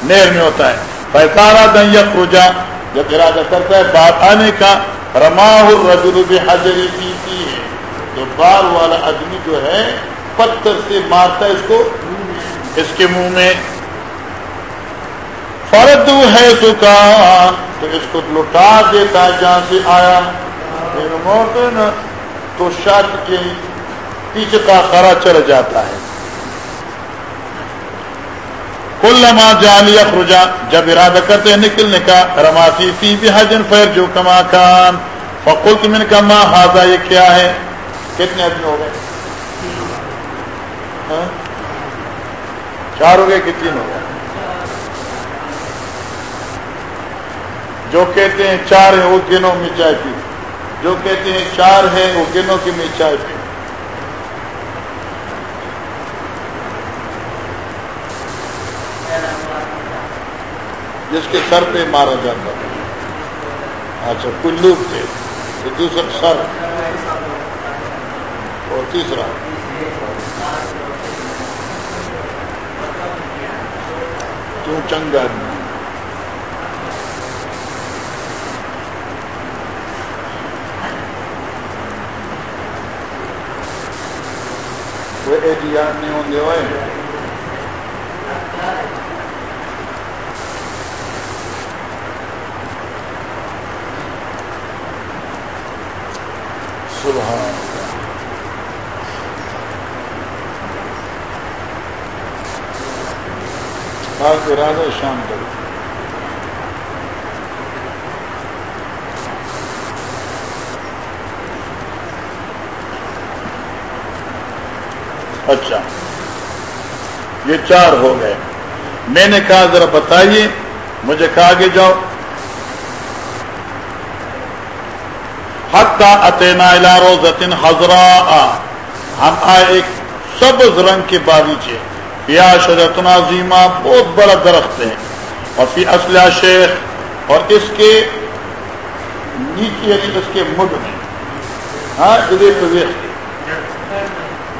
نہر میں ہوتا ہے۔ پیسارا دن یا پروجا جب ارادہ کرتا ہے بات آنے کا رماح الرجل بحجری پیتی ہے تو بار والا آدمی جو ہے، پتھر سے مارتا ہے اس کو اس کے منہ میں۔ فرد ہے سکان تو اس کو لٹا دیتا ہے جہاں سے آیا۔ تو شاید کے پیچھے کا خرا چل جاتا ہے۔ کل لما جالیا خرجا جب ارادہ کرتے ہیں نکلنے کا، رماسی فی بھی حجن فیر جو کما کان۔ فقل من کا ماں ہاضا یہ کیا ہے؟ کتنے آدمی ہو گئے؟ ہاں؟ چار ہو گئے کہ تین ہو گئے؟ جو کہتے ہیں چار ہیں، وہ گنوں میں چائے پی جو کہتے ہیں چار ہے وہ گنوں کی میں چائے پی جس کے سر پہ مارا جاتا تھا۔ اچھا کلو تھے۔ دوسرا سر۔ اور تیسرا۔ تو چنگا آدمی۔ وہ احتیاط نہیں ہوں گے ہوئے سبحان ہاں۔ آج ارادہ شام تک۔ اچھا۔ یہ چار ہو گئے۔ میں نے کہا، ذرا بتائیے، مجھے کہا آگے جاؤ۔ حتہ اتنا روزن حضرا ہم آئے ایک سبز رنگ کے باغیچے یا شجرت نازیمہ بہت بڑا درخت ہے۔ اور پھر اسلحہ شیخ، اور اس کے نیچے یعنی اس کے مڈ میں۔ ہاں ادھر تو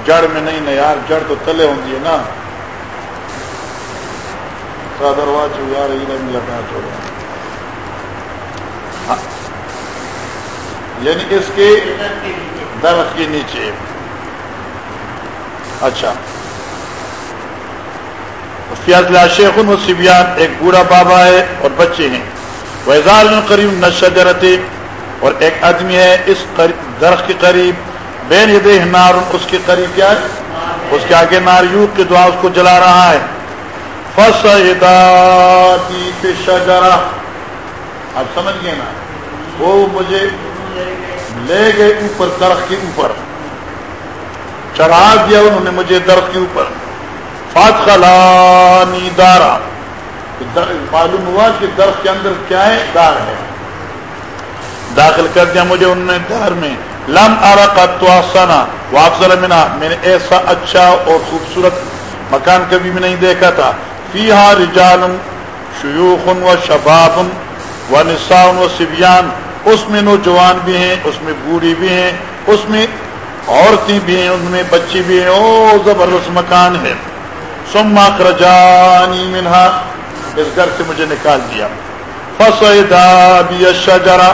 جڑ میں نہیں نا یار، جڑ تو تلے ہوں گی نا۔ درواز یار لگنا چھوڑا یعنی اس کے درخت کے نیچے۔ اچھا۔ شیخ السبیان ایک بوڑھا بابا ہے اور بچے ہیں۔ وہ قریب نشرتے اور ایک آدمی ہے اس درخت کے قریب۔ بین دے نار اس کے قریب کیا ہے؟ اس کے آگے نار یو کی دعا اس کو جلا رہا ہے۔ فس شجرا آپ سمجھ گئے نا؟ وہ مجھے لے گئے اوپر درخت کے اوپر۔ چڑھا دیا انہوں نے مجھے درخت کے اوپر۔ فاتخلانی دارا معلوم ہوا کہ درخت کے اندر کیا ہے؟ دار ہے۔ داخل کر دیا مجھے انہوں نے دار میں۔ لم ارقنا وافضل منا میں نے ایسا اچھا اور خوبصورت مکان کبھی بھی نہیں دیکھا تھا۔ فی ہاں رجال شیوخ و شباب و نساء و سبیان۔ اس میں نوجوان بھی ہیں اس میں بوڑھی بھی ہیں اس میں عورتیں بھی ہیں ان میں بچی بھی ہیں او زبردست مکان ہے۔ سما کرجانی منہا اس گھر سے مجھے نکال دیا۔ فسدا بھی شجرا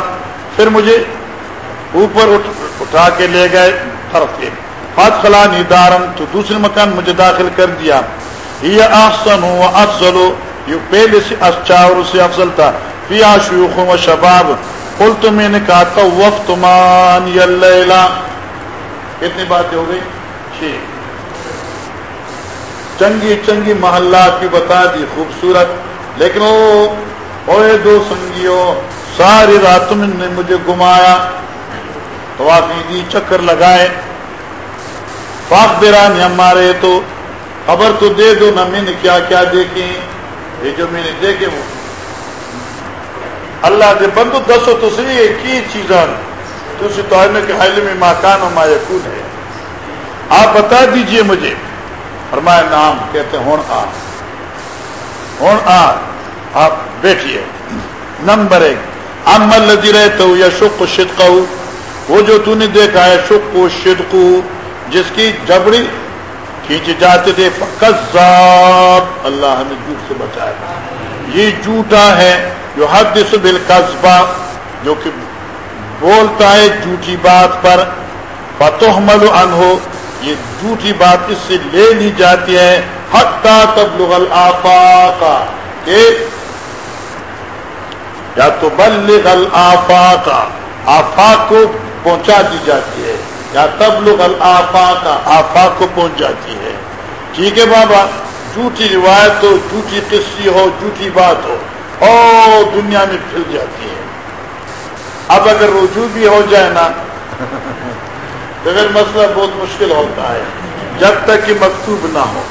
پھر مجھے اوپر اٹھ, اٹھا کے لے گئے طرف کے فات خلا دارن تو دوسرے مکان مجھے داخل کر دیا۔ یہ آسن ہو افضل ہو یہ پہلے سے اچھا اور اسے افضل تھا۔ پیا شیوخ و شباب کل تو میں نے کہا تھا وقت مان کتنی باتیں ہو گئی؟ چھ۔ چنگی چنگی محلات کی بتا دی، خوبصورت۔ لیکن وہ اوے دو سنگیوں ساری رات نے مجھے گھمایا۔ تو دی چکر لگائے۔ پاک بیران ہمارے تو، خبر تو دے دو، نہ میں نے کیا کیا دیکھے یہ جو میں نے دیکھے، وہ اللہ دے بندو دسو تو صحیح کی چیزاں تھی تو حل میں ماکان و مایکون ہے۔ آپ بتا دیجیے مجھے۔ فرمایا نام کہتے ہون آ ہون آ آپ بیٹھیے نمبر ایک امل لدی رہتے ہو یا شک شدق وہ جو تو نے دیکھا ہے شک شدق۔ جس کی جبڑی کھینچے جاتے تھے کذاب اللہ ہمیں جھوٹ سے بچایا یہ جھوٹا ہے جو حد قصبہ جو کہ بولتا ہے جھوٹی بات پر، فتحمل انہو یہ جھوٹی بات اس سے لے لی جاتی ہے، حتی تبلغ الافاق کہ یا تو بلغ الافاق آفاق کو پہنچا دی جاتی ہے، یا تبلغ الافاق آفاق کو پہنچ جاتی ہے۔ ٹھیک ہے بابا، جھوٹی روایت ہو، جھوٹی قصی ہو، جھوٹی بات ہو۔ اور دنیا میں پھیل جاتی ہے۔ اب اگر رجوع بھی ہو جائے نا تو پھر مسئلہ بہت مشکل ہوتا ہے، جب تک کہ مکتوب نہ ہو۔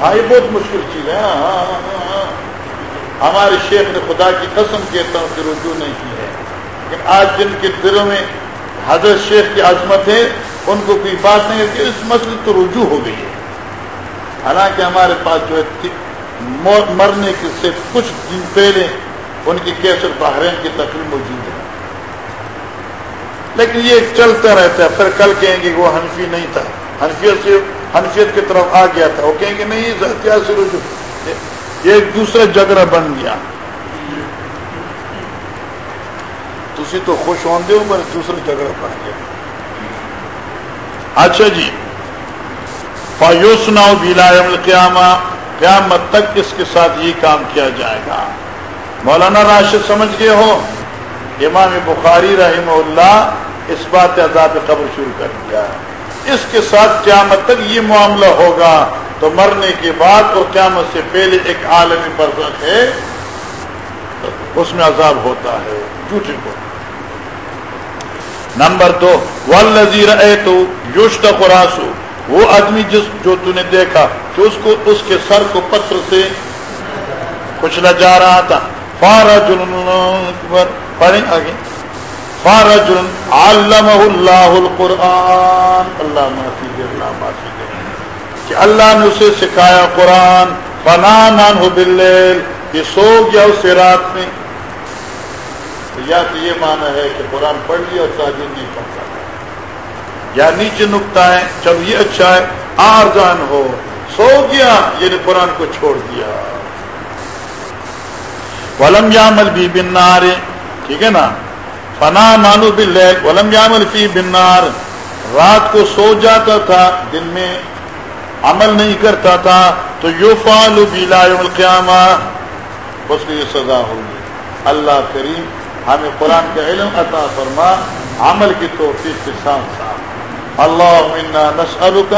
ہاں یہ بہت مشکل چیز ہے۔ ہاں، ہاں، ہاں، ہمارے شیخ نے خدا کی قسم کہتا ہوں کہ رجوع نہیں کی ہے۔ لیکن آج جن کے دلوں میں حضرت شیخ کی عظمت ہے، ان کو کوئی بات نہیں ہے کہ اس مسئلے تو رجوع ہو گئی ہے۔ حالانکہ ہمارے پاس جو ہے مرنے کے سے کچھ دن پہلے ان کی کیسر بحرین کی تقریب موجود ہے۔ لیکن یہ چلتا رہتا ہے۔ پھر کل کہیں گے کہ وہ حنفی نہیں تھا۔ حنفیت سے حنفیت کی طرف آ گیا تھا۔ وہ کہیں گے نہیں سے رجوع۔ یہ ایک دوسرا جگرا بن گیا۔ تھی تو خوش ہوندے ہو پر دوسرا جگڑا بن گیا۔ اچھا جی۔ فایوسنا بیلا قیامہ قیامت تک اس کے ساتھ یہ کام کیا جائے گا۔ مولانا راشد، سمجھ گئے ہو؟ امام بخاری رحمہ اللہ اس بات عذاب قبر شروع کر دیا۔ اس کے ساتھ قیامت تک یہ معاملہ ہوگا تو مرنے کے بعد اور قیامت سے پہلے ایک عالمی برزخ ہے، اس میں عذاب ہوتا ہے جھوٹے کو نمبر دو ولزیر اے تو یوشت وہ آدمی جس جو تو نے دیکھا کہ اس کو اس کے سر کو پتھر سے کچلا جا رہا تھا۔ فارا پڑھیں آگے۔ فارا جرم علامہ اللہ القرآن۔ اللہ معافی دے، اللہ معافی دے۔ کہ اللہ نے اسے سکھایا قرآن۔ فنا نان ہو بلیل یہ سو گیا اس رات میں۔ یا تو یہ مانا ہے کہ قرآن پڑھ لیا اور تاجر نہیں پڑھتا۔ یا نیچے نکتا ہے چلو یہ اچھا ہے آرزان ہو۔ سو گیا یعنی قرآن کو چھوڑ دیا۔ ولم یامل بھی بنار ٹھیک ہے نا؟ فنا مانو بل ولم یامل فی بنار رات کو سو جاتا تھا، دن میں عمل نہیں کرتا تھا، تو یو فالو بیلا قیامہ اس کو یہ سزا ہوگی۔ اللہ کریم ہمیں قرآن کا علم عطا فرما، عمل کی توفیق کے ساتھ ساتھ۔ اللہ منا نسألك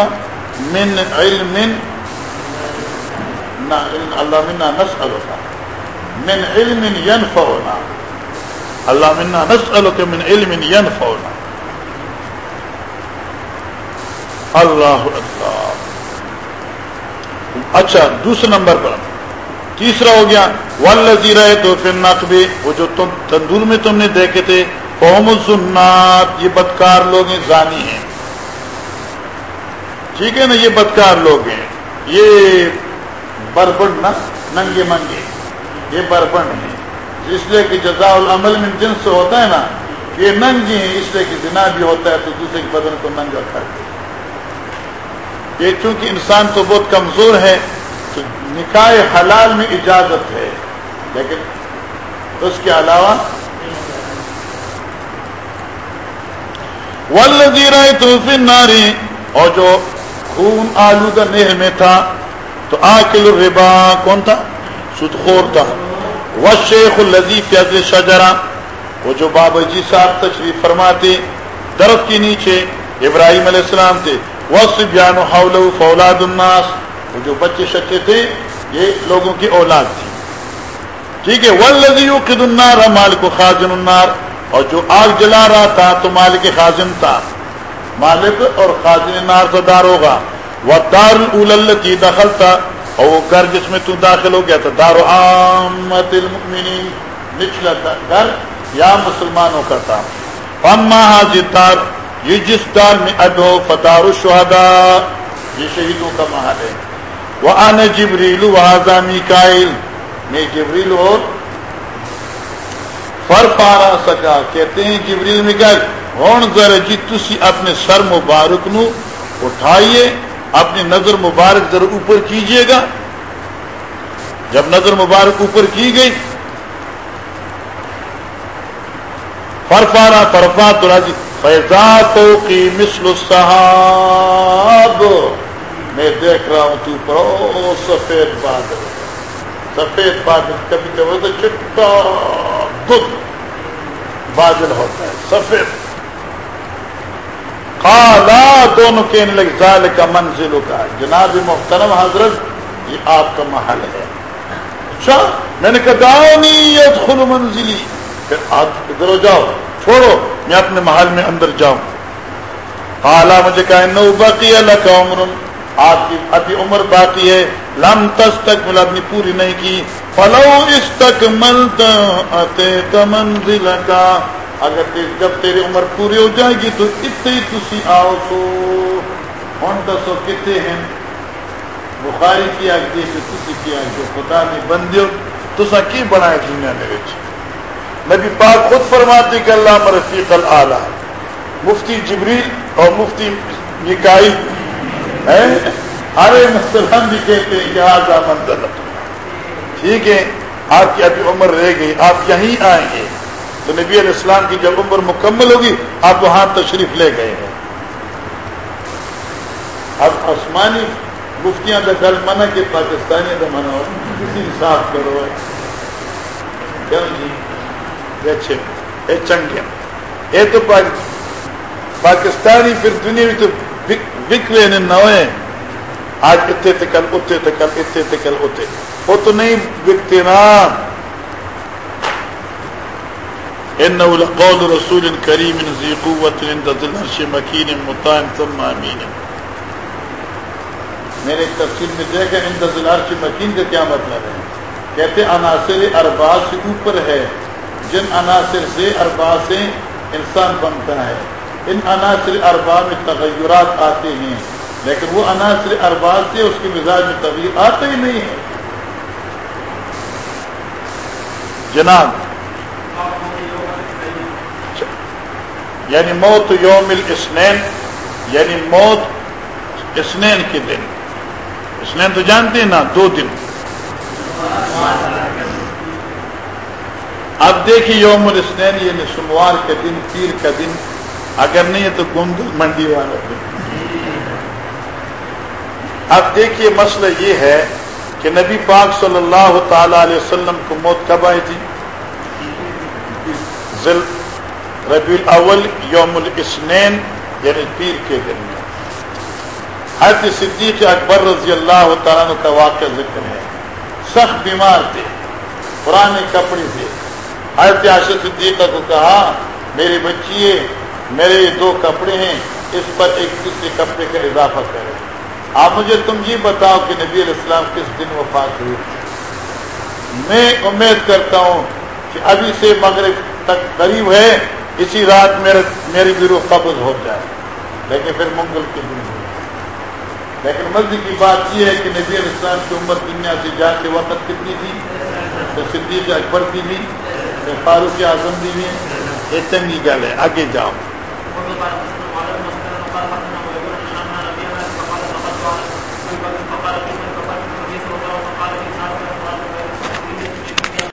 من علم اللہ منا نسألك من علم ينفعنا اللہ منا نسألك من علم ينفعنا اللہ اللہ اچھا دوسرے نمبر پر۔ تیسرا ہو گیا ولزی رہے تو پھر نقبے وہ جو تم تندور میں تم نے دیکھے تھے قوم سنات یہ بدکار لوگ ہیں، زانی ہیں۔ ٹھیک ہے نا، یہ بدکار لوگ ہیں۔ یہ بربن نا ننگے منگے۔ یہ بربن ہے اس لیے کہ جزا العمل میں جن سے ہوتا ہے نا، یہ ننگے ہیں، اس لیے کہ زنا بھی ہوتا ہے تو دوسرے کے بدن کو ننگا کرتے یہ چونکہ انسان تو بہت کمزور ہے، تو نکاح حلال میں اجازت ہے۔ لیکن اس کے علاوہ ولزیر ناری اور جو خون آلودہ نہر میں تھا تو آکل الربا کون تھا؟ سدخور تھا۔ وہ شیخ الزیف شجرا وہ جو بابا جی صاحب تشریف فرماتے، درخت کے نیچے ابراہیم علیہ السلام تھے۔ وہ بیان فولاد الناس، وہ جو بچے شچے تھے، یہ لوگوں کی اولاد تھی۔ ٹھیک ہے ولزی قد النار، مالک خاجن النار، اور جو آگ جلا رہا تھا تو مالک خازن تھا۔ مالک اور خازن نار تو دار ہوگا۔ وہ دار التی دخل تھا اور وہ گھر جس میں تو داخل ہو گیا تھا، دار عامت المؤمنین۔ نچلا گھر یا مسلمانوں کا تھا۔ اما حاضر دار یہ جس دار میں ادو فتار الشہدا یہ شہیدوں کا محل ہے۔ وہ ان جبریل وہ میکائل میں جبریل اور فر پارا سکا، کہتے ہیں جبریل میکائل ہوں ذرا جی تھی اپنے سر مبارک نو اٹھائیے، اپنی نظر مبارک ذرا اوپر کیجیے گا۔ جب نظر مبارک اوپر کی گئی فرفارا فرفا تو راجی فیضا تو کی مسل صاحب میں دیکھ رہا ہوں تو پر سفید بادل۔ سفید بادل کبھی کبھی تو چٹا دکھ بادل ہوتا ہے، سفید۔ کالا دونوں کے لگ ظال کا منزل کا جناب محترم حضرت، یہ آپ کا محل ہے۔ اچھا میں نے کہا گاؤں نہیں خل منزلی۔ پھر آپ ادھر ہو جاؤ، چھوڑو، میں اپنے محل میں اندر جاؤں۔ حالا مجھے کہا نو باقی اللہ کا عمر آپ کی ابھی عمر باقی ہے، لم تس تک مل اپنی پوری نہیں کی۔ فلو اس تک ملتا منزل کا اگر جب تیری عمر پوری ہو جائے گی تو اتنے تھی آؤ سو ہوں دسو کتنے ہیں۔ بخاری کی آگ دی تھی کی آگ جو خدا نہیں بندیو تو کی بنائے دنیا میں جی؟ نبی پاک خود فرماتے کہ اللہ رفیق العلیٰ مفتی جبریل اور مفتی نکائی ارے مسلم بھی کہتے ہیں کہ آج منزل ٹھیک ہے، آپ کی ابھی عمر رہ گئی، آپ یہیں آئیں گے۔ تو نبی علیہ السلام کی جب عمر مکمل ہوگی، آپ وہاں تشریف لے گئے ہیں۔ اب آسمانی مفتیاں دخل منع کے پاکستانی کا منع ہو، کسی صاف کرو۔ جی اچھے اے چنگیا اے تو پاکستانی پھر دنیا میں تو بک لینے نوے آج اتنے تکل اتنے تکل اتنے تکل اتنے وہ تو نہیں بکتے نا۔ انه لقول رسول كريم ذي قوة عند ذي العرش مكين مطاع ثم امين میں نے تفصیل میں دیکھا ان ذی العرش مکین کا کیا مطلب ہے؟ کہتے عناصر اربع سے اوپر ہے۔ جن عناصر سے اربع سے انسان بنتا ہے۔ ان عناصر اربع میں تغیرات آتے ہیں۔ لیکن وہ عناصر اربع سے اس کے مزاج میں تغیر آتا ہی نہیں ہے۔ جناب یعنی موت یوم الاسنین یعنی موت اسنین کے دن۔ اسنین تو جانتے ہیں نا، دو دن۔ اب دیکھیے یوم الاسنین یعنی سوموار کا دن پیر کا دن۔ اگر نہیں ہے تو گندل منڈی والا دن۔ اب دیکھیے مسئلہ یہ ہے کہ نبی پاک صلی اللہ تعالی علیہ وسلم کو موت کب آئی تھی؟ ربی الاول یوم الاسنین یعنی پیر کے دن میں۔ حضرت صدیق اکبر رضی اللہ تعالیٰ کا واقعہ ذکر ہے۔ سخت بیمار تھے، پرانے کپڑے تھے۔ حضرت عاشق صدیقہ کو کہا میری بچی میرے دو کپڑے ہیں، اس پر ایک دوسرے کپڑے کا اضافہ کرے آپ مجھے تم یہ بتاؤ کہ نبی علیہ السلام کس دن وفات ہوئی میں امید کرتا ہوں کہ ابھی سے مغرب تک قریب ہے۔ اسی رات میرے میری بھی روح قبض ہو جائے، لیکن پھر منگل کے دن ہو لیکن مسجد کی بات یہ ہے کہ نبی اسلام کی عمر دنیا سے جا کے وقت کتنی تھی؟ تو صدیق اکبر کی بھی فاروق اعظم کی بھی۔ یہ چنگی گل ہے، آگے جاؤ۔